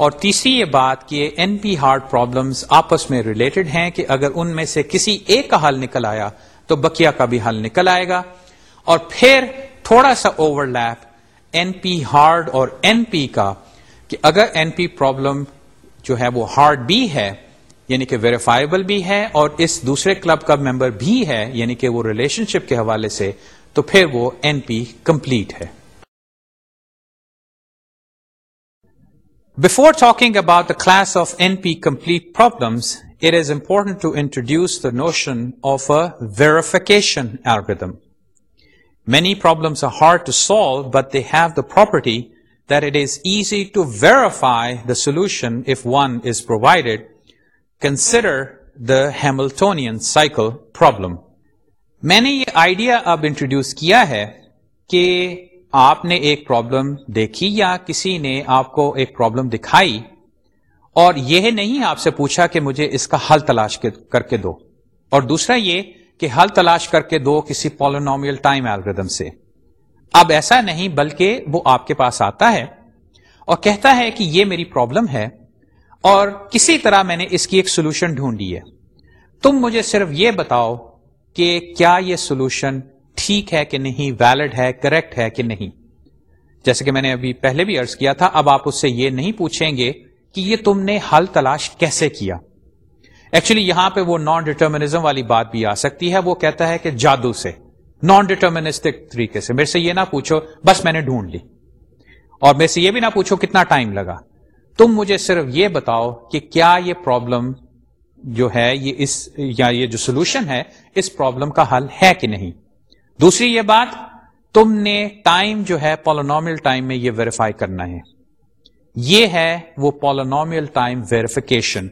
اور تیسری یہ بات کہ این پی ہارڈ پرابلمس آپس میں ریلیٹڈ ہیں کہ اگر ان میں سے کسی ایک کا حل نکل آیا تو بکیا کا بھی حل نکل آئے گا اور پھر تھوڑا سا overlap N P hard اور این پی کا کہ اگر این پی پرابلم جو ہے وہ ہارڈ بھی ہے یعنی کہ ویریفائبل بھی ہے اور اس دوسرے کلب کا ممبر بھی ہے یعنی کہ وہ ریلیشن شپ کے حوالے سے تو پھر وہ این پی کمپلیٹ ہے before talks of N P complete problem to introduce but they have the property this easy to verify the solution if one is provided consider the Hamiltonian cycle problem میں نے یہ idea اب introduce کیا ہے کہ آپ نے ایک پرابلم دیکھی یا کسی نے آپ کو ایک پرابلم دکھائی اور یہ نہیں آپ سے پوچھا کہ مجھے اس کا حل تلاش کر کے دو اور دوسرا یہ کہ حل تلاش کر کے دو کسی پالونومیل ٹائم ایلگردم سے اب ایسا نہیں بلکہ وہ آپ کے پاس آتا ہے اور کہتا ہے کہ یہ میری پرابلم ہے اور کسی طرح میں نے اس کی ایک سولوشن ڈھونڈی ہے تم مجھے صرف یہ بتاؤ کہ کیا یہ سولوشن ٹھیک ہے کہ نہیں ویلڈ ہے کریکٹ ہے کہ نہیں جیسے کہ میں نے ابھی پہلے بھی ارض کیا تھا اب آپ اس سے یہ نہیں پوچھیں گے کہ یہ تم نے حل تلاش کیسے کیا ایکچولی یہاں پہ وہ نان ڈیٹرمنزم والی بات بھی آ سکتی ہے وہ کہتا ہے کہ جادو سے نان ڈیٹرمنسٹک طریقے سے میرے سے یہ نہ پوچھو بس میں نے ڈھونڈ لی اور میرے سے یہ بھی نہ پوچھو کتنا ٹائم لگا تم مجھے صرف یہ بتاؤ کہ کیا یہ پرابلم جو ہے یہ اس یا یہ جو سولوشن ہے اس پرابلم کا حل ہے کہ نہیں دوسری یہ بات تم نے ٹائم جو ہے پولونومیل ٹائم میں یہ ویریفائی کرنا ہے یہ ہے وہ پولونومیل ٹائم ویریفیکیشن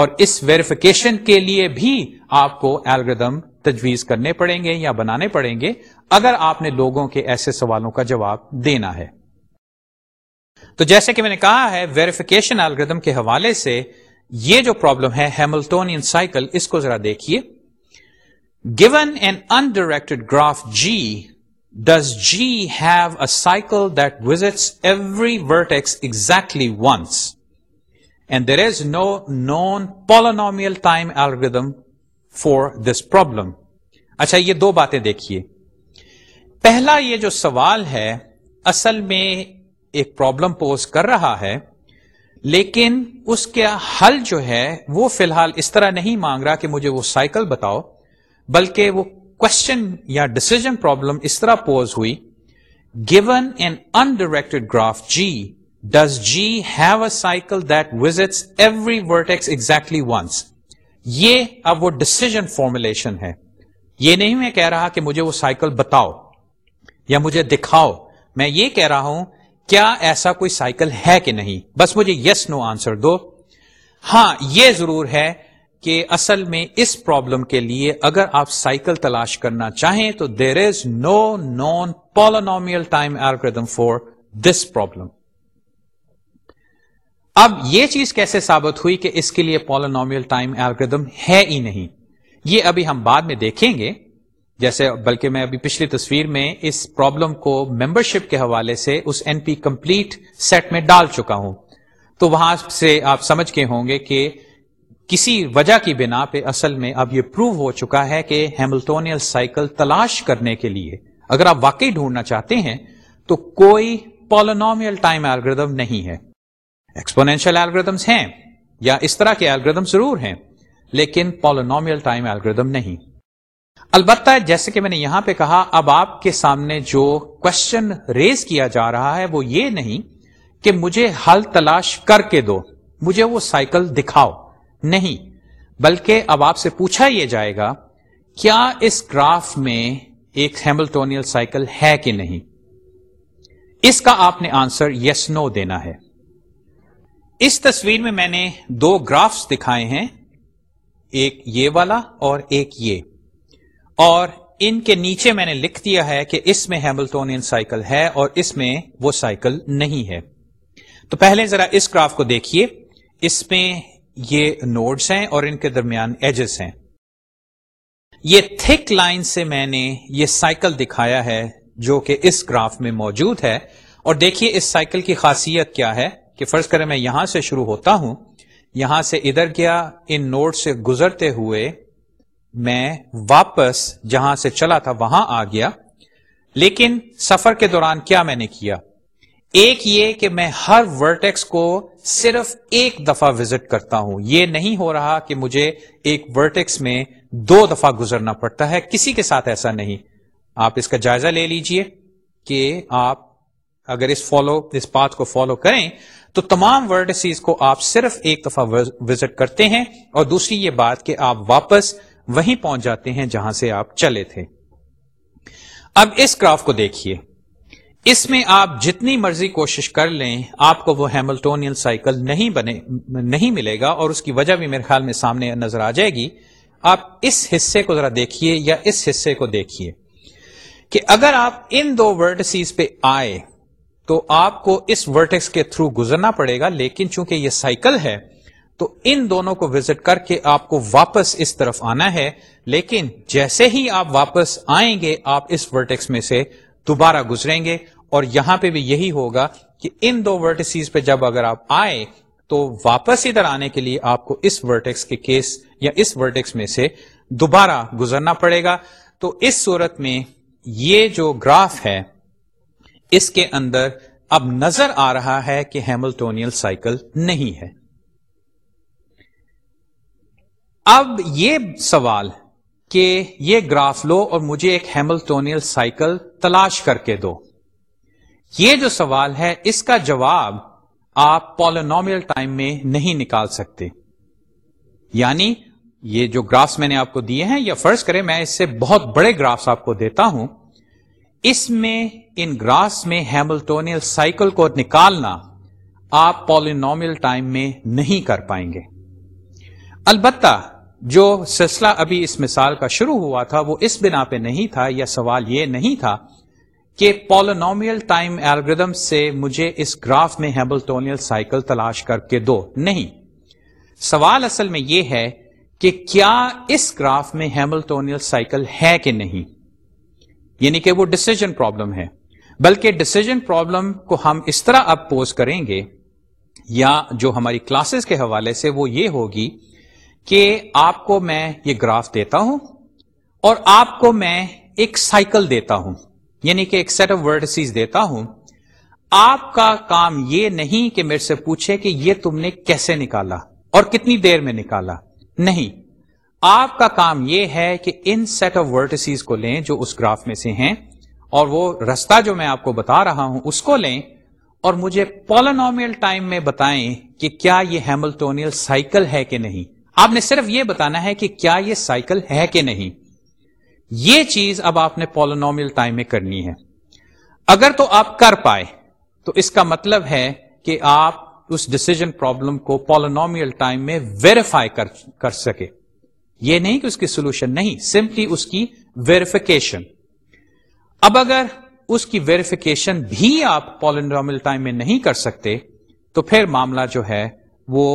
اور اس ویریفیکیشن کے لیے بھی آپ کو ایلگردم تجویز کرنے پڑیں گے یا بنانے پڑیں گے اگر آپ نے لوگوں کے ایسے سوالوں کا جواب دینا ہے تو جیسے کہ میں نے کہا ہے ویریفیکیشن الگریدم کے حوالے سے یہ جو پرابلم ہے ہیملٹونین سائیکل اس کو ذرا دیکھیے given an undirected graph G, does G have a cycle that visits every vertex exactly once? And there is no known polynomial time algorithm for this problem. اچھا یہ دو باتیں دیکھیے پہلا یہ جو سوال ہے اصل میں ایک پرابلم پوز کر رہا ہے لیکن اس کا حل جو ہے وہ فی الحال اس طرح نہیں مانگ رہا کہ مجھے وہ سائیکل بتاؤ بلکہ وہ کوشچن یا ڈسیزن پرابلم اس طرح پوز ہوئی given an undirected graph G does G have a cycle that visits every vertex exactly once یہ اب وہ ڈسیزن فارمولیشن ہے یہ نہیں میں کہہ رہا کہ مجھے وہ سائیکل بتاؤ یا مجھے دکھاؤ میں یہ کہہ رہا ہوں کیا ایسا کوئی سائیکل ہے کہ نہیں بس مجھے یس نو آنسر دو ہاں یہ ضرور ہے کہ اصل میں اس پرابلم کے لیے اگر آپ سائیکل تلاش کرنا چاہیں تو there is no non polynomial time algorithm for this problem اب یہ چیز کیسے ثابت ہوئی کہ اس کے لیے پالونومیل ٹائم ایلگردم ہے ہی نہیں یہ ابھی ہم بعد میں دیکھیں گے جیسے بلکہ میں ابھی پچھلی تصویر میں اس پرابلم کو ممبر شپ کے حوالے سے اس این پی کمپلیٹ سیٹ میں ڈال چکا ہوں تو وہاں سے آپ سمجھ کے ہوں گے کہ کسی وجہ کی بنا پہ اصل میں اب یہ پروو ہو چکا ہے کہ ہیملٹونیل سائیکل تلاش کرنے کے لیے اگر آپ واقعی ڈھونڈنا چاہتے ہیں تو کوئی پالونومیل ٹائم الگریدم نہیں ہے ایکسپونینشل ایلگردمس ہیں یا اس طرح کے الگریدم ضرور ہیں لیکن پالونومیل ٹائم الگریدم نہیں البتہ جیسے کہ میں نے یہاں پہ کہا اب آپ کے سامنے جو کوشچن ریز کیا جا رہا ہے وہ یہ نہیں کہ مجھے حل تلاش کر کے دو مجھے وہ سائیکل دکھاؤ نہیں بلکہ اب آپ سے پوچھا یہ جائے گا کیا اس گراف میں ایک ہیملٹونیل سائیکل ہے کہ نہیں اس کا آپ نے آنسر یس no دینا ہے اس تصویر میں میں نے دو گرافز دکھائے ہیں ایک یہ والا اور ایک یہ اور ان کے نیچے میں نے لکھ دیا ہے کہ اس میں ہیملٹونین سائیکل ہے اور اس میں وہ سائیکل نہیں ہے تو پہلے ذرا اس گراف کو دیکھیے اس میں یہ نوڈس ہیں اور ان کے درمیان ایجز ہیں یہ تھک لائن سے میں نے یہ سائیکل دکھایا ہے جو کہ اس گراف میں موجود ہے اور دیکھیے اس سائیکل کی خاصیت کیا ہے کہ فرض کریں میں یہاں سے شروع ہوتا ہوں یہاں سے ادھر گیا ان نوڈ سے گزرتے ہوئے میں واپس جہاں سے چلا تھا وہاں آ گیا لیکن سفر کے دوران کیا میں نے کیا ایک یہ کہ میں ہر ورٹیکس کو صرف ایک دفعہ وزٹ کرتا ہوں یہ نہیں ہو رہا کہ مجھے ایک ورٹیکس میں دو دفعہ گزرنا پڑتا ہے کسی کے ساتھ ایسا نہیں آپ اس کا جائزہ لے لیجئے کہ آپ اگر اس فالو اس بات کو فالو کریں تو تمام ورڈسیز کو آپ صرف ایک دفعہ وزٹ کرتے ہیں اور دوسری یہ بات کہ آپ واپس وہیں پہنچ جاتے ہیں جہاں سے آپ چلے تھے اب اس گراف کو دیکھیے اس میں آپ جتنی مرضی کوشش کر لیں آپ کو وہ ہیملٹون سائیکل نہیں بنے نہیں ملے گا اور اس کی وجہ بھی میرے خیال میں سامنے نظر آ جائے گی آپ اس حصے کو ذرا دیکھیے یا اس حصے کو دیکھیے کہ اگر آپ ان دو ورٹسیز پہ آئے تو آپ کو اس ورٹیکس کے تھرو گزرنا پڑے گا لیکن چونکہ یہ سائیکل ہے تو ان دونوں کو وزٹ کر کے آپ کو واپس اس طرف آنا ہے لیکن جیسے ہی آپ واپس آئیں گے آپ اس ورٹیکس میں سے دوبارہ گزریں گے اور یہاں پہ بھی یہی ہوگا کہ ان دو ورٹسیز پہ جب اگر آپ آئے تو واپس ادھر آنے کے لیے آپ کو اس ورٹیکس کے کیس یا اس ورٹیکس میں سے دوبارہ گزرنا پڑے گا تو اس صورت میں یہ جو گراف ہے اس کے اندر اب نظر آ رہا ہے کہ ہیملٹونیل سائیکل نہیں ہے اب یہ سوال کہ یہ گراف لو اور مجھے ایک ہیملٹونیل سائیکل تلاش کر کے دو یہ جو سوال ہے اس کا جواب آپ پالونومیل ٹائم میں نہیں نکال سکتے یعنی یہ جو گرافس میں نے آپ کو دیے ہیں یا فرض کریں میں اس سے بہت بڑے گرافس آپ کو دیتا ہوں اس میں ان گراف میں ہیملٹون سائیکل کو نکالنا آپ پالینومیل ٹائم میں نہیں کر پائیں گے البتہ جو سلسلہ ابھی اس مثال کا شروع ہوا تھا وہ اس بنا پہ نہیں تھا یا سوال یہ نہیں تھا کہ پالونومیل ٹائم ایلگردم سے مجھے اس گراف میں ہیبلٹونیل سائیکل تلاش کر کے دو نہیں سوال اصل میں یہ ہے کہ کیا اس گراف میں ہیملٹونیل سائیکل ہے کہ نہیں یعنی کہ وہ ڈسیزن پرابلم ہے بلکہ ڈسیزن پرابلم کو ہم اس طرح اب پوز کریں گے یا جو ہماری کلاسز کے حوالے سے وہ یہ ہوگی کہ آپ کو میں یہ گراف دیتا ہوں اور آپ کو میں ایک سائیکل دیتا ہوں یعنی کہ ایک سیٹ آف ورڈسیز دیتا ہوں آپ کا کام یہ نہیں کہ میرے سے پوچھے کہ یہ تم نے کیسے نکالا اور کتنی دیر میں نکالا نہیں آپ کا کام یہ ہے کہ ان سیٹ آف ورڈسیز کو لیں جو اس گراف میں سے ہیں اور وہ رستہ جو میں آپ کو بتا رہا ہوں اس کو لیں اور مجھے پالانومیل ٹائم میں بتائیں کہ کیا یہ ہیملٹونیل سائیکل ہے کہ نہیں آپ نے صرف یہ بتانا ہے کہ کیا یہ سائیکل ہے کہ نہیں یہ چیز اب آپ نے پولونومیل ٹائم میں کرنی ہے اگر تو آپ کر پائے تو اس کا مطلب ہے کہ آپ اس ڈسیزن پرابلم کو پولونومیل ٹائم میں ویریفائی کر سکے یہ نہیں کہ اس کی سولوشن نہیں سمپلی اس کی ویریفیکیشن اب اگر اس کی ویریفیکیشن بھی آپ پولون ٹائم میں نہیں کر سکتے تو پھر معاملہ جو ہے وہ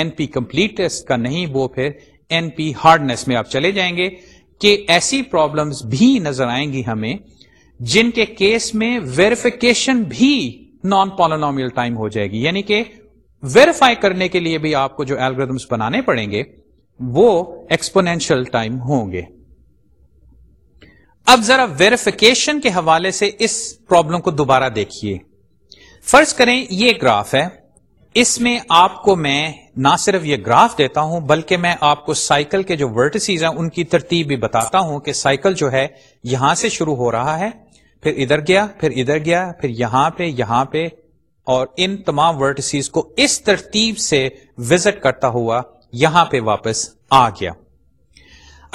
این پی کمپلیٹ کا نہیں وہ پھر این پی ہارڈنیس میں آپ چلے جائیں گے کہ ایسی پرابلمس بھی نظر آئیں گی ہمیں جن کے کیس میں ویریفیکیشن بھی نان پالونومیل ٹائم ہو جائے گی یعنی کہ ویریفائی کرنے کے لیے بھی آپ کو جو ایلگردمس بنانے پڑیں گے وہ ایکسپونینشل ٹائم ہوں گے اب ذرا ویریفیکیشن کے حوالے سے اس پرابلم کو دوبارہ دیکھیے فرض کریں یہ گراف ہے اس میں آپ کو میں نہ صرف یہ گراف دیتا ہوں بلکہ میں آپ کو سائیکل کے جو ورٹسیز ہیں ان کی ترتیب بھی بتاتا ہوں کہ سائیکل جو ہے یہاں سے شروع ہو رہا ہے پھر ادھر گیا پھر ادھر گیا پھر یہاں پہ یہاں پہ اور ان تمام ورٹسیز کو اس ترتیب سے وزٹ کرتا ہوا یہاں پہ واپس آ گیا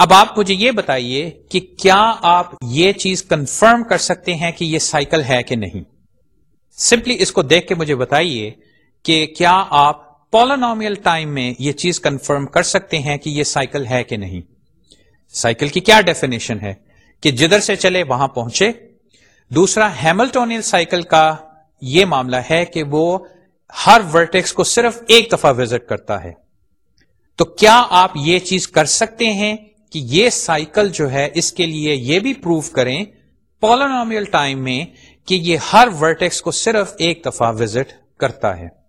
اب آپ مجھے یہ بتائیے کہ کیا آپ یہ چیز کنفرم کر سکتے ہیں کہ یہ سائیکل ہے کہ نہیں سمپلی اس کو دیکھ کے مجھے بتائیے کہ کیا آپ پولانومیل ٹائم میں یہ چیز کنفرم کر سکتے ہیں کہ یہ سائیکل ہے کہ نہیں سائیکل کی کیا ڈیفینیشن ہے کہ جدھر سے چلے وہاں پہنچے دوسرا ہیملٹون سائیکل کا یہ معاملہ ہے کہ وہ ہر ورٹیکس کو صرف ایک دفعہ وزٹ کرتا ہے تو کیا آپ یہ چیز کر سکتے ہیں کہ یہ سائیکل جو ہے اس کے لیے یہ بھی پروف کریں پولانومیل ٹائم میں کہ یہ ہر ورٹیکس کو صرف ایک دفعہ وزٹ کرتا ہے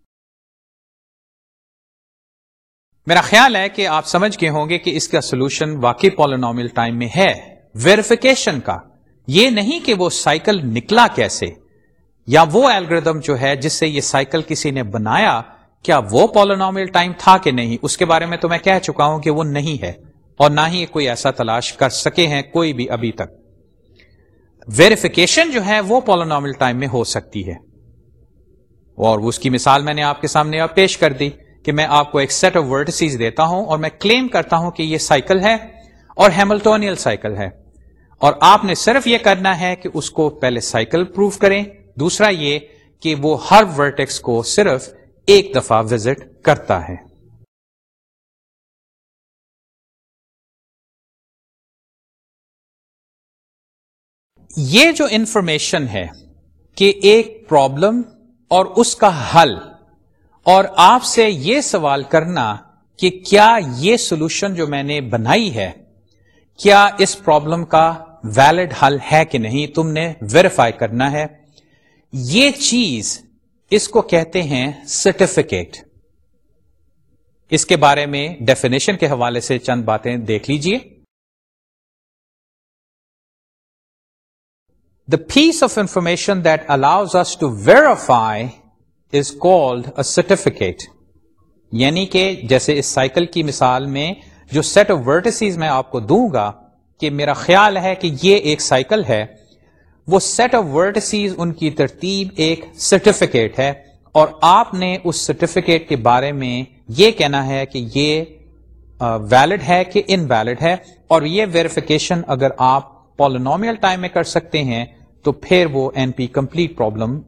میرا خیال ہے کہ آپ سمجھ گئے ہوں گے کہ اس کا سولوشن واقعی پالونومل ٹائم میں ہے ویریفیکیشن کا یہ نہیں کہ وہ سائیکل نکلا کیسے یا وہ الگریدم جو ہے جس سے یہ سائیکل کسی نے بنایا کیا وہ پالونومل ٹائم تھا کہ نہیں اس کے بارے میں تو میں کہہ چکا ہوں کہ وہ نہیں ہے اور نہ ہی کوئی ایسا تلاش کر سکے ہیں کوئی بھی ابھی تک ویریفیکیشن جو ہے وہ پالونومل ٹائم میں ہو سکتی ہے اور اس کی مثال میں نے آپ کے سامنے اب پیش کر دی کہ میں آپ کو ایک سیٹ آف ورٹسیز دیتا ہوں اور میں کلیم کرتا ہوں کہ یہ سائیکل ہے اور ہیملٹونیل سائیکل ہے اور آپ نے صرف یہ کرنا ہے کہ اس کو پہلے سائیکل پروف کریں دوسرا یہ کہ وہ ہر ورٹیکس کو صرف ایک دفعہ وزٹ کرتا ہے یہ جو انفارمیشن ہے کہ ایک پرابلم اور اس کا حل اور آپ سے یہ سوال کرنا کہ کیا یہ سولوشن جو میں نے بنائی ہے کیا اس پرابلم کا ویلڈ حل ہے کہ نہیں تم نے ویریفائی کرنا ہے یہ چیز اس کو کہتے ہیں سرٹیفکیٹ اس کے بارے میں ڈیفینیشن کے حوالے سے چند باتیں دیکھ لیجئے the piece of information that allows us to verify is a certificate یعنی کہ جیسے اس سائیکل کی مثال میں جو سیٹ آف ورٹسیز میں آپ کو دوں گا کہ میرا خیال ہے کہ یہ ایک سائیکل ہے وہ سیٹ آف ورٹسیز ان کی ترتیب ایک سرٹیفکیٹ ہے اور آپ نے اس سرٹیفکیٹ کے بارے میں یہ کہنا ہے کہ یہ ویلڈ ہے کہ ان ویلڈ ہے اور یہ ویریفیکیشن اگر آپ پالینومیل ٹائم میں کر سکتے ہیں تو پھر وہ این پی کمپلیٹ پرابلم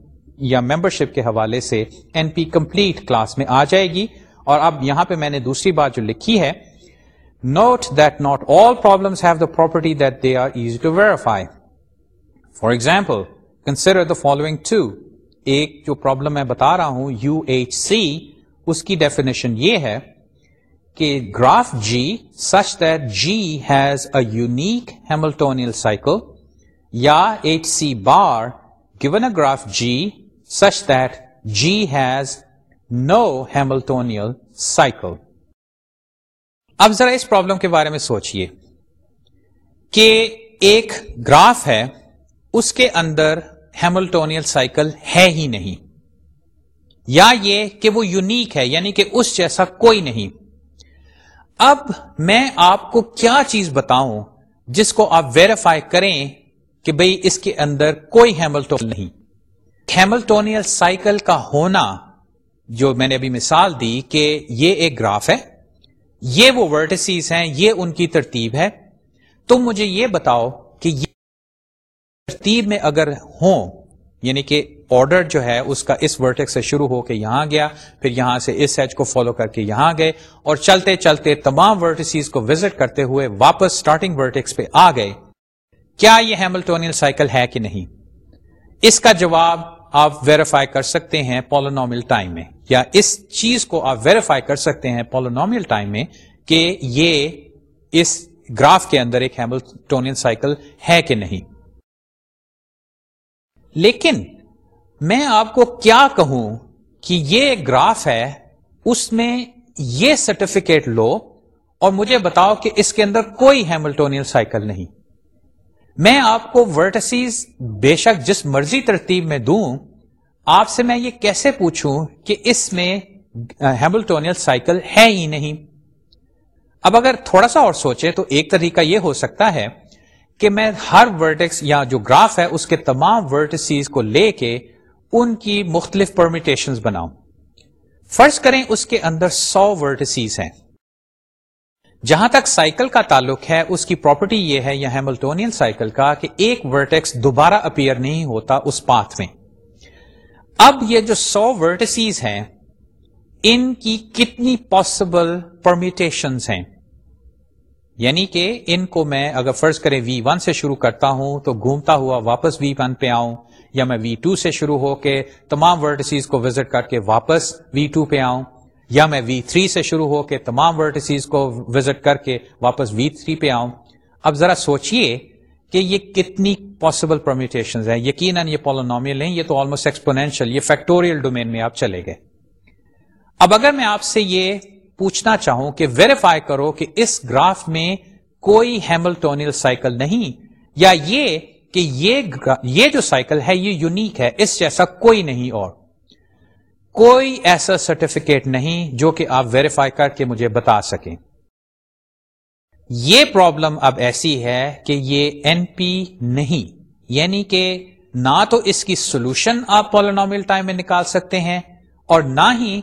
یا ممبرشپ کے حوالے سے این پی کمپلیٹ کلاس میں آ جائے گی اور اب یہاں پہ میں نے دوسری بات جو لکھی ہے note that not all problem property that they are easy to verify for example consider the following two ایک جو پرابلم میں بتا رہا ہوں یو ایچ سی اس کی ڈیفینیشن یہ ہے کہ graph G such that G has a unique Hamilton cycle یا H C bar given a graph G such that G has no Hamiltonian cycle اب ذرا اس پرابلم کے بارے میں سوچئے کہ ایک گراف ہے اس کے اندر ہیملٹونیل سائیکل ہے ہی نہیں یا یہ کہ وہ یونیک ہے یعنی کہ اس جیسا کوئی نہیں اب میں آپ کو کیا چیز بتاؤں جس کو آپ ویریفائی کریں کہ بھئی اس کے اندر کوئی ہیملٹون نہیں ہیملٹونیل سائیکل کا ہونا جو میں نے ابھی مثال دی کہ یہ ایک گراف ہے یہ وہ ورٹسیز ہیں یہ ان کی ترتیب ہے تم مجھے یہ بتاؤ کہ یہ ترتیب میں اگر ہوں یعنی کہ آرڈر جو ہے اس کا اس ورٹیکس سے شروع ہو کے یہاں گیا پھر یہاں سے اس ایج کو فالو کر کے یہاں گئے اور چلتے چلتے تمام ورٹسیز کو وزٹ کرتے ہوئے واپس سٹارٹنگ ورٹیکس پہ آ گئے کیا یہ ہیملٹونیل سائیکل ہے کہ نہیں اس کا جواب آپ ویریفائی کر سکتے ہیں پولونومیل ٹائم میں یا اس چیز کو آپ ویریفائی کر سکتے ہیں پولونومیل ٹائم میں کہ یہ اس گراف کے اندر ایک ہیملٹون سائیکل ہے کہ نہیں لیکن میں آپ کو کیا کہوں کہ یہ ایک گراف ہے اس میں یہ سرٹیفکیٹ لو اور مجھے بتاؤ کہ اس کے اندر کوئی ہیملٹون سائیکل نہیں میں آپ کو ورٹسیز بے شک جس مرضی ترتیب میں دوں آپ سے میں یہ کیسے پوچھوں کہ اس میں ہیملٹونیل سائیکل ہے ہی نہیں اب اگر تھوڑا سا اور سوچے تو ایک طریقہ یہ ہو سکتا ہے کہ میں ہر ورٹیکس یا جو گراف ہے اس کے تمام ورٹسیز کو لے کے ان کی مختلف پرمیٹیشن بناؤں فرض کریں اس کے اندر سو ورٹسیز ہیں جہاں تک سائیکل کا تعلق ہے اس کی پراپرٹی یہ ہے یا ہیملٹونل سائیکل کا کہ ایک ورٹیکس دوبارہ اپیئر نہیں ہوتا اس پاتھ میں اب یہ جو سو ورٹسیز ہیں ان کی کتنی پاسبل پرمیٹیشنز ہیں یعنی کہ ان کو میں اگر فرض کریں وی ون سے شروع کرتا ہوں تو گھومتا ہوا واپس وی ون پہ آؤں یا میں وی ٹو سے شروع ہو کے تمام ورٹسیز کو وزٹ کر کے واپس وی ٹو پہ آؤں یا میں وی تھری سے شروع ہو کے تمام ورٹسیز کو وزٹ کر کے واپس وی تھری پہ آؤں اب ذرا سوچئے کہ یہ کتنی پاسبل پرمیٹیشن ہیں یقیناً یہ یہ تو آلموسٹ ایکسپونینشیل یہ فیکٹوریل ڈومین میں آپ چلے گئے اب اگر میں آپ سے یہ پوچھنا چاہوں کہ ویریفائی کرو کہ اس گراف میں کوئی ہیملٹونیل سائیکل نہیں یا یہ کہ یہ یہ جو سائیکل ہے یہ یونیک ہے اس جیسا کوئی نہیں اور کوئی ایسا سرٹیفکیٹ نہیں جو کہ آپ ویریفائی کر کے مجھے بتا سکیں یہ پرابلم اب ایسی ہے کہ یہ این پی نہیں یعنی کہ نہ تو اس کی سولوشن آپ پولان ٹائم میں نکال سکتے ہیں اور نہ ہی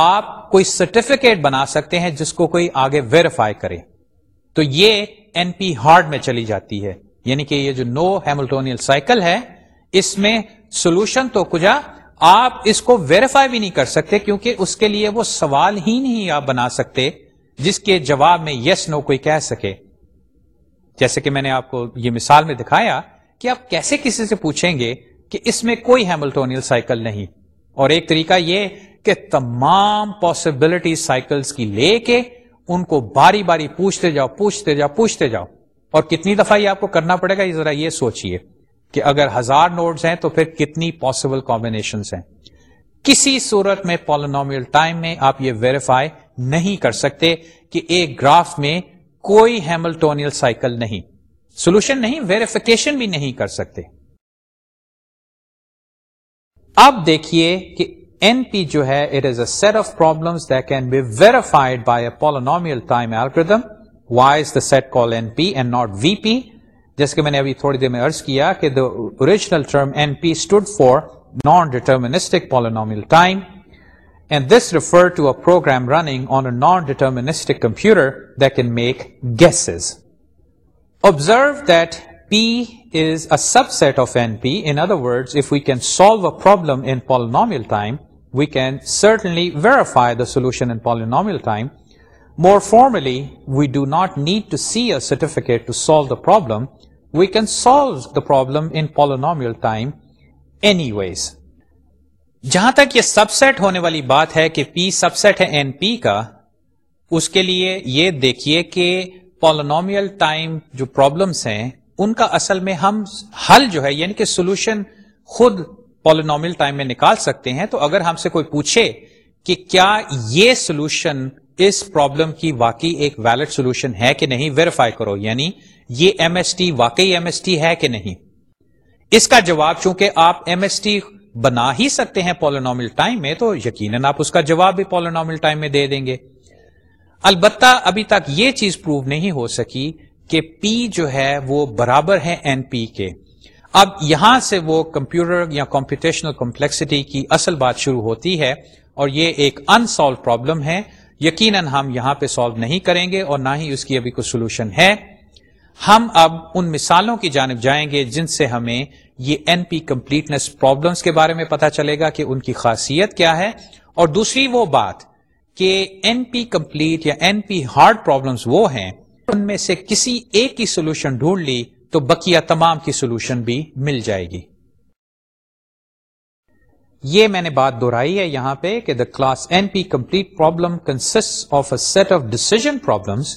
آپ کوئی سرٹیفکیٹ بنا سکتے ہیں جس کو کوئی آگے ویریفائی کرے تو یہ این پی ہارڈ میں چلی جاتی ہے یعنی کہ یہ جو نو ہیملٹونیل سائیکل ہے اس میں سولوشن تو کجا آپ اس کو ویریفائی بھی نہیں کر سکتے کیونکہ اس کے لیے وہ سوال ہی نہیں آپ بنا سکتے جس کے جواب میں یس yes, نو no کوئی کہہ سکے جیسے کہ میں نے آپ کو یہ مثال میں دکھایا کہ آپ کیسے کسی سے پوچھیں گے کہ اس میں کوئی ہیملٹون سائیکل نہیں اور ایک طریقہ یہ کہ تمام پاسبلٹی سائیکلس کی لے کے ان کو باری باری پوچھتے جاؤ پوچھتے جاؤ پوچھتے جاؤ اور کتنی دفعہ یہ آپ کو کرنا پڑے گا یہ ذرا یہ سوچیے کہ اگر ہزار نوڈز ہیں تو پھر کتنی پاسبل کامبنیشنس ہیں کسی صورت میں پالونومیل ٹائم میں آپ یہ ویریفائی نہیں کر سکتے کہ ایک گراف میں کوئی ہیملٹون سائیکل نہیں سولوشن نہیں ویریفیکیشن بھی نہیں کر سکتے اب دیکھیے کہ این پی جو ہے it is a set of problem can be verified by a polynomial time why is the set call N P and not we P جیسے میں نے ابھی تھوڑی دیر میں ارض کیا کہ the original term N P stood for non deterministic polynomial time And this referred to a program running on a non-deterministic computer that can make guesses. Observe that P is a subset of NP. In other words, if we can solve a problem in polynomial time, we can certainly verify the solution in polynomial time. More formally, we do not need to see a certificate to solve the problem. We can solve the problem in polynomial time anyways. جہاں تک یہ سب set ہونے والی بات ہے کہ پی سب set ہے N P کا اس کے لیے یہ دیکھیے کہ پالونومیل ٹائم جو پرابلمس ہیں ان کا اصل میں ہم حل جو ہے یعنی کہ سولوشن خود پالونومیل ٹائم میں نکال سکتے ہیں تو اگر ہم سے کوئی پوچھے کہ کیا یہ سولوشن اس پرابلم کی واقعی ایک ویلڈ سولوشن ہے کہ نہیں ویریفائی کرو یعنی یہ ایم ایس ٹی واقعی ایم ایس ٹی ہے کہ نہیں اس کا جواب چونکہ آپ ایم ایس ٹی بنا ہی سکتے ہیں پولونومل ٹائم میں تو یقیناً آپ اس کا جواب بھی پولونومل ٹائم میں دے دیں گے البتہ ابھی تک یہ چیز پروو نہیں ہو سکی کہ پی جو ہے وہ برابر ہے این پی کے اب یہاں سے وہ کمپیوٹر یا کمپیوٹیشنل کمپلیکسٹی کی اصل بات شروع ہوتی ہے اور یہ ایک انسالو پرابلم ہے یقیناً ہم یہاں پہ سالو نہیں کریں گے اور نہ ہی اس کی ابھی کوئی سولوشن ہے ہم اب ان مثالوں کی جانب جائیں گے جن سے ہمیں یہ این پی کمپلیٹنس پرابلمس کے بارے میں پتا چلے گا کہ ان کی خاصیت کیا ہے اور دوسری وہ بات کہ این پی کمپلیٹ یا این پی ہارڈ پرابلمس وہ ہیں ان میں سے کسی ایک کی سولوشن ڈھونڈ لی تو بقیہ تمام کی سولوشن بھی مل جائے گی یہ میں نے بات دہرائی ہے یہاں پہ کہ the class N P complete problem consist of a set of decision problems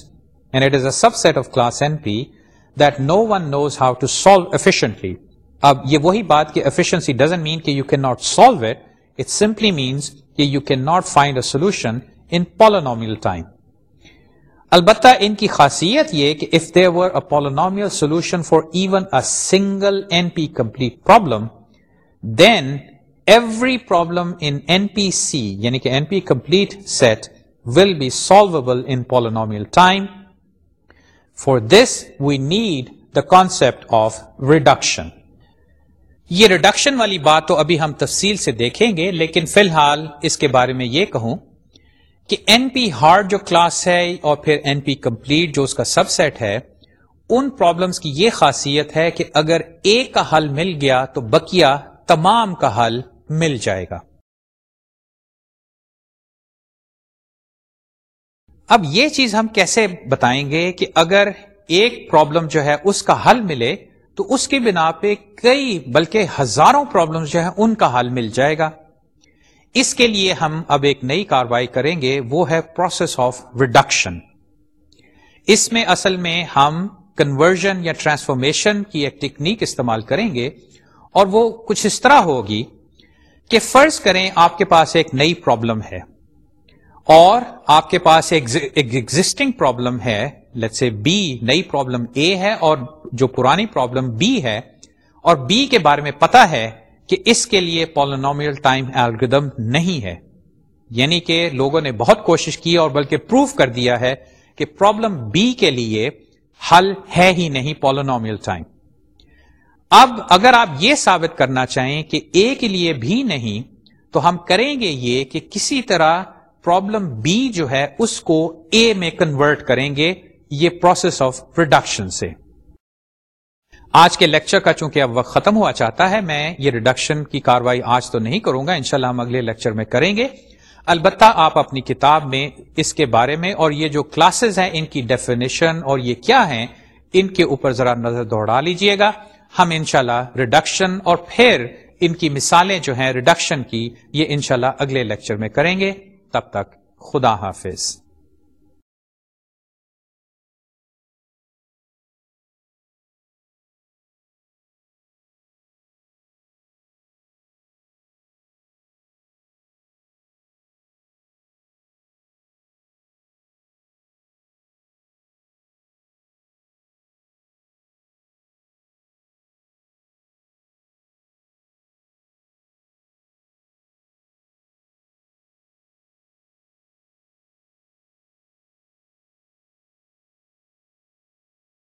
subset of class M P that no one knows how to solve efficiently اب یہ وہی بات کہ you can not solve simply means not find a solution البتہ ان کی خاصیت یہ کہ if they were a polynomial solution for even single N P complete problem then every problem in P سی یعنی کہ for this we need the concept of reduction یہ reduction والی بات تو ابھی ہم تفصیل سے دیکھیں گے لیکن فی الحال اس کے بارے میں یہ کہوں کہ این پی ہارڈ جو کلاس ہے اور پھر این پی کمپلیٹ جو اس کا سب سیٹ ہے ان پرابلمس کی یہ خاصیت ہے کہ اگر ایک کا حل مل گیا تو بکیا تمام کا حل مل جائے گا اب یہ چیز ہم کیسے بتائیں گے کہ اگر ایک پرابلم جو ہے اس کا حل ملے تو اس کی بنا پہ کئی بلکہ ہزاروں پرابلم جو ہے ان کا حل مل جائے گا اس کے لیے ہم اب ایک نئی کاروائی کریں گے وہ ہے پروسیس آف ریڈکشن اس میں اصل میں ہم کنورژن یا ٹرانسفارمیشن کی ایک ٹیکنیک استعمال کریں گے اور وہ کچھ اس طرح ہوگی کہ فرض کریں آپ کے پاس ایک نئی پرابلم ہے اور آپ کے پاس ایک ایگزٹنگ پرابلم ہے لیٹ سے بی نئی پرابلم اے ہے اور جو پرانی پرابلم بی ہے اور بی کے بارے میں پتا ہے کہ اس کے لیے پالونومیل ٹائم الگریدم نہیں ہے یعنی کہ لوگوں نے بہت کوشش کی اور بلکہ پروف کر دیا ہے کہ پرابلم بی کے لیے حل ہے ہی نہیں پالونومیل ٹائم اب اگر آپ یہ ثابت کرنا چاہیں کہ اے کے لیے بھی نہیں تو ہم کریں گے یہ کہ کسی طرح پرابلم بی جو ہے اس کو اے میں کنورٹ کریں گے یہ پروسیس آف ریڈکشن سے آج کے لیکچر کا چونکہ اب وقت ختم ہوا چاہتا ہے میں یہ ریڈکشن کی کاروائی آج تو نہیں کروں گا انشاءاللہ ہم اگلے لیکچر میں کریں گے البتہ آپ اپنی کتاب میں اس کے بارے میں اور یہ جو کلاسز ہیں ان کی ڈیفینیشن اور یہ کیا ہیں ان کے اوپر ذرا نظر دوڑا لیجئے گا ہم انشاءاللہ شاء ریڈکشن اور پھر ان کی مثالیں جو ہیں ریڈکشن کی یہ انشاءاللہ اگلے لیکچر میں کریں گے تب تک خدا حافظ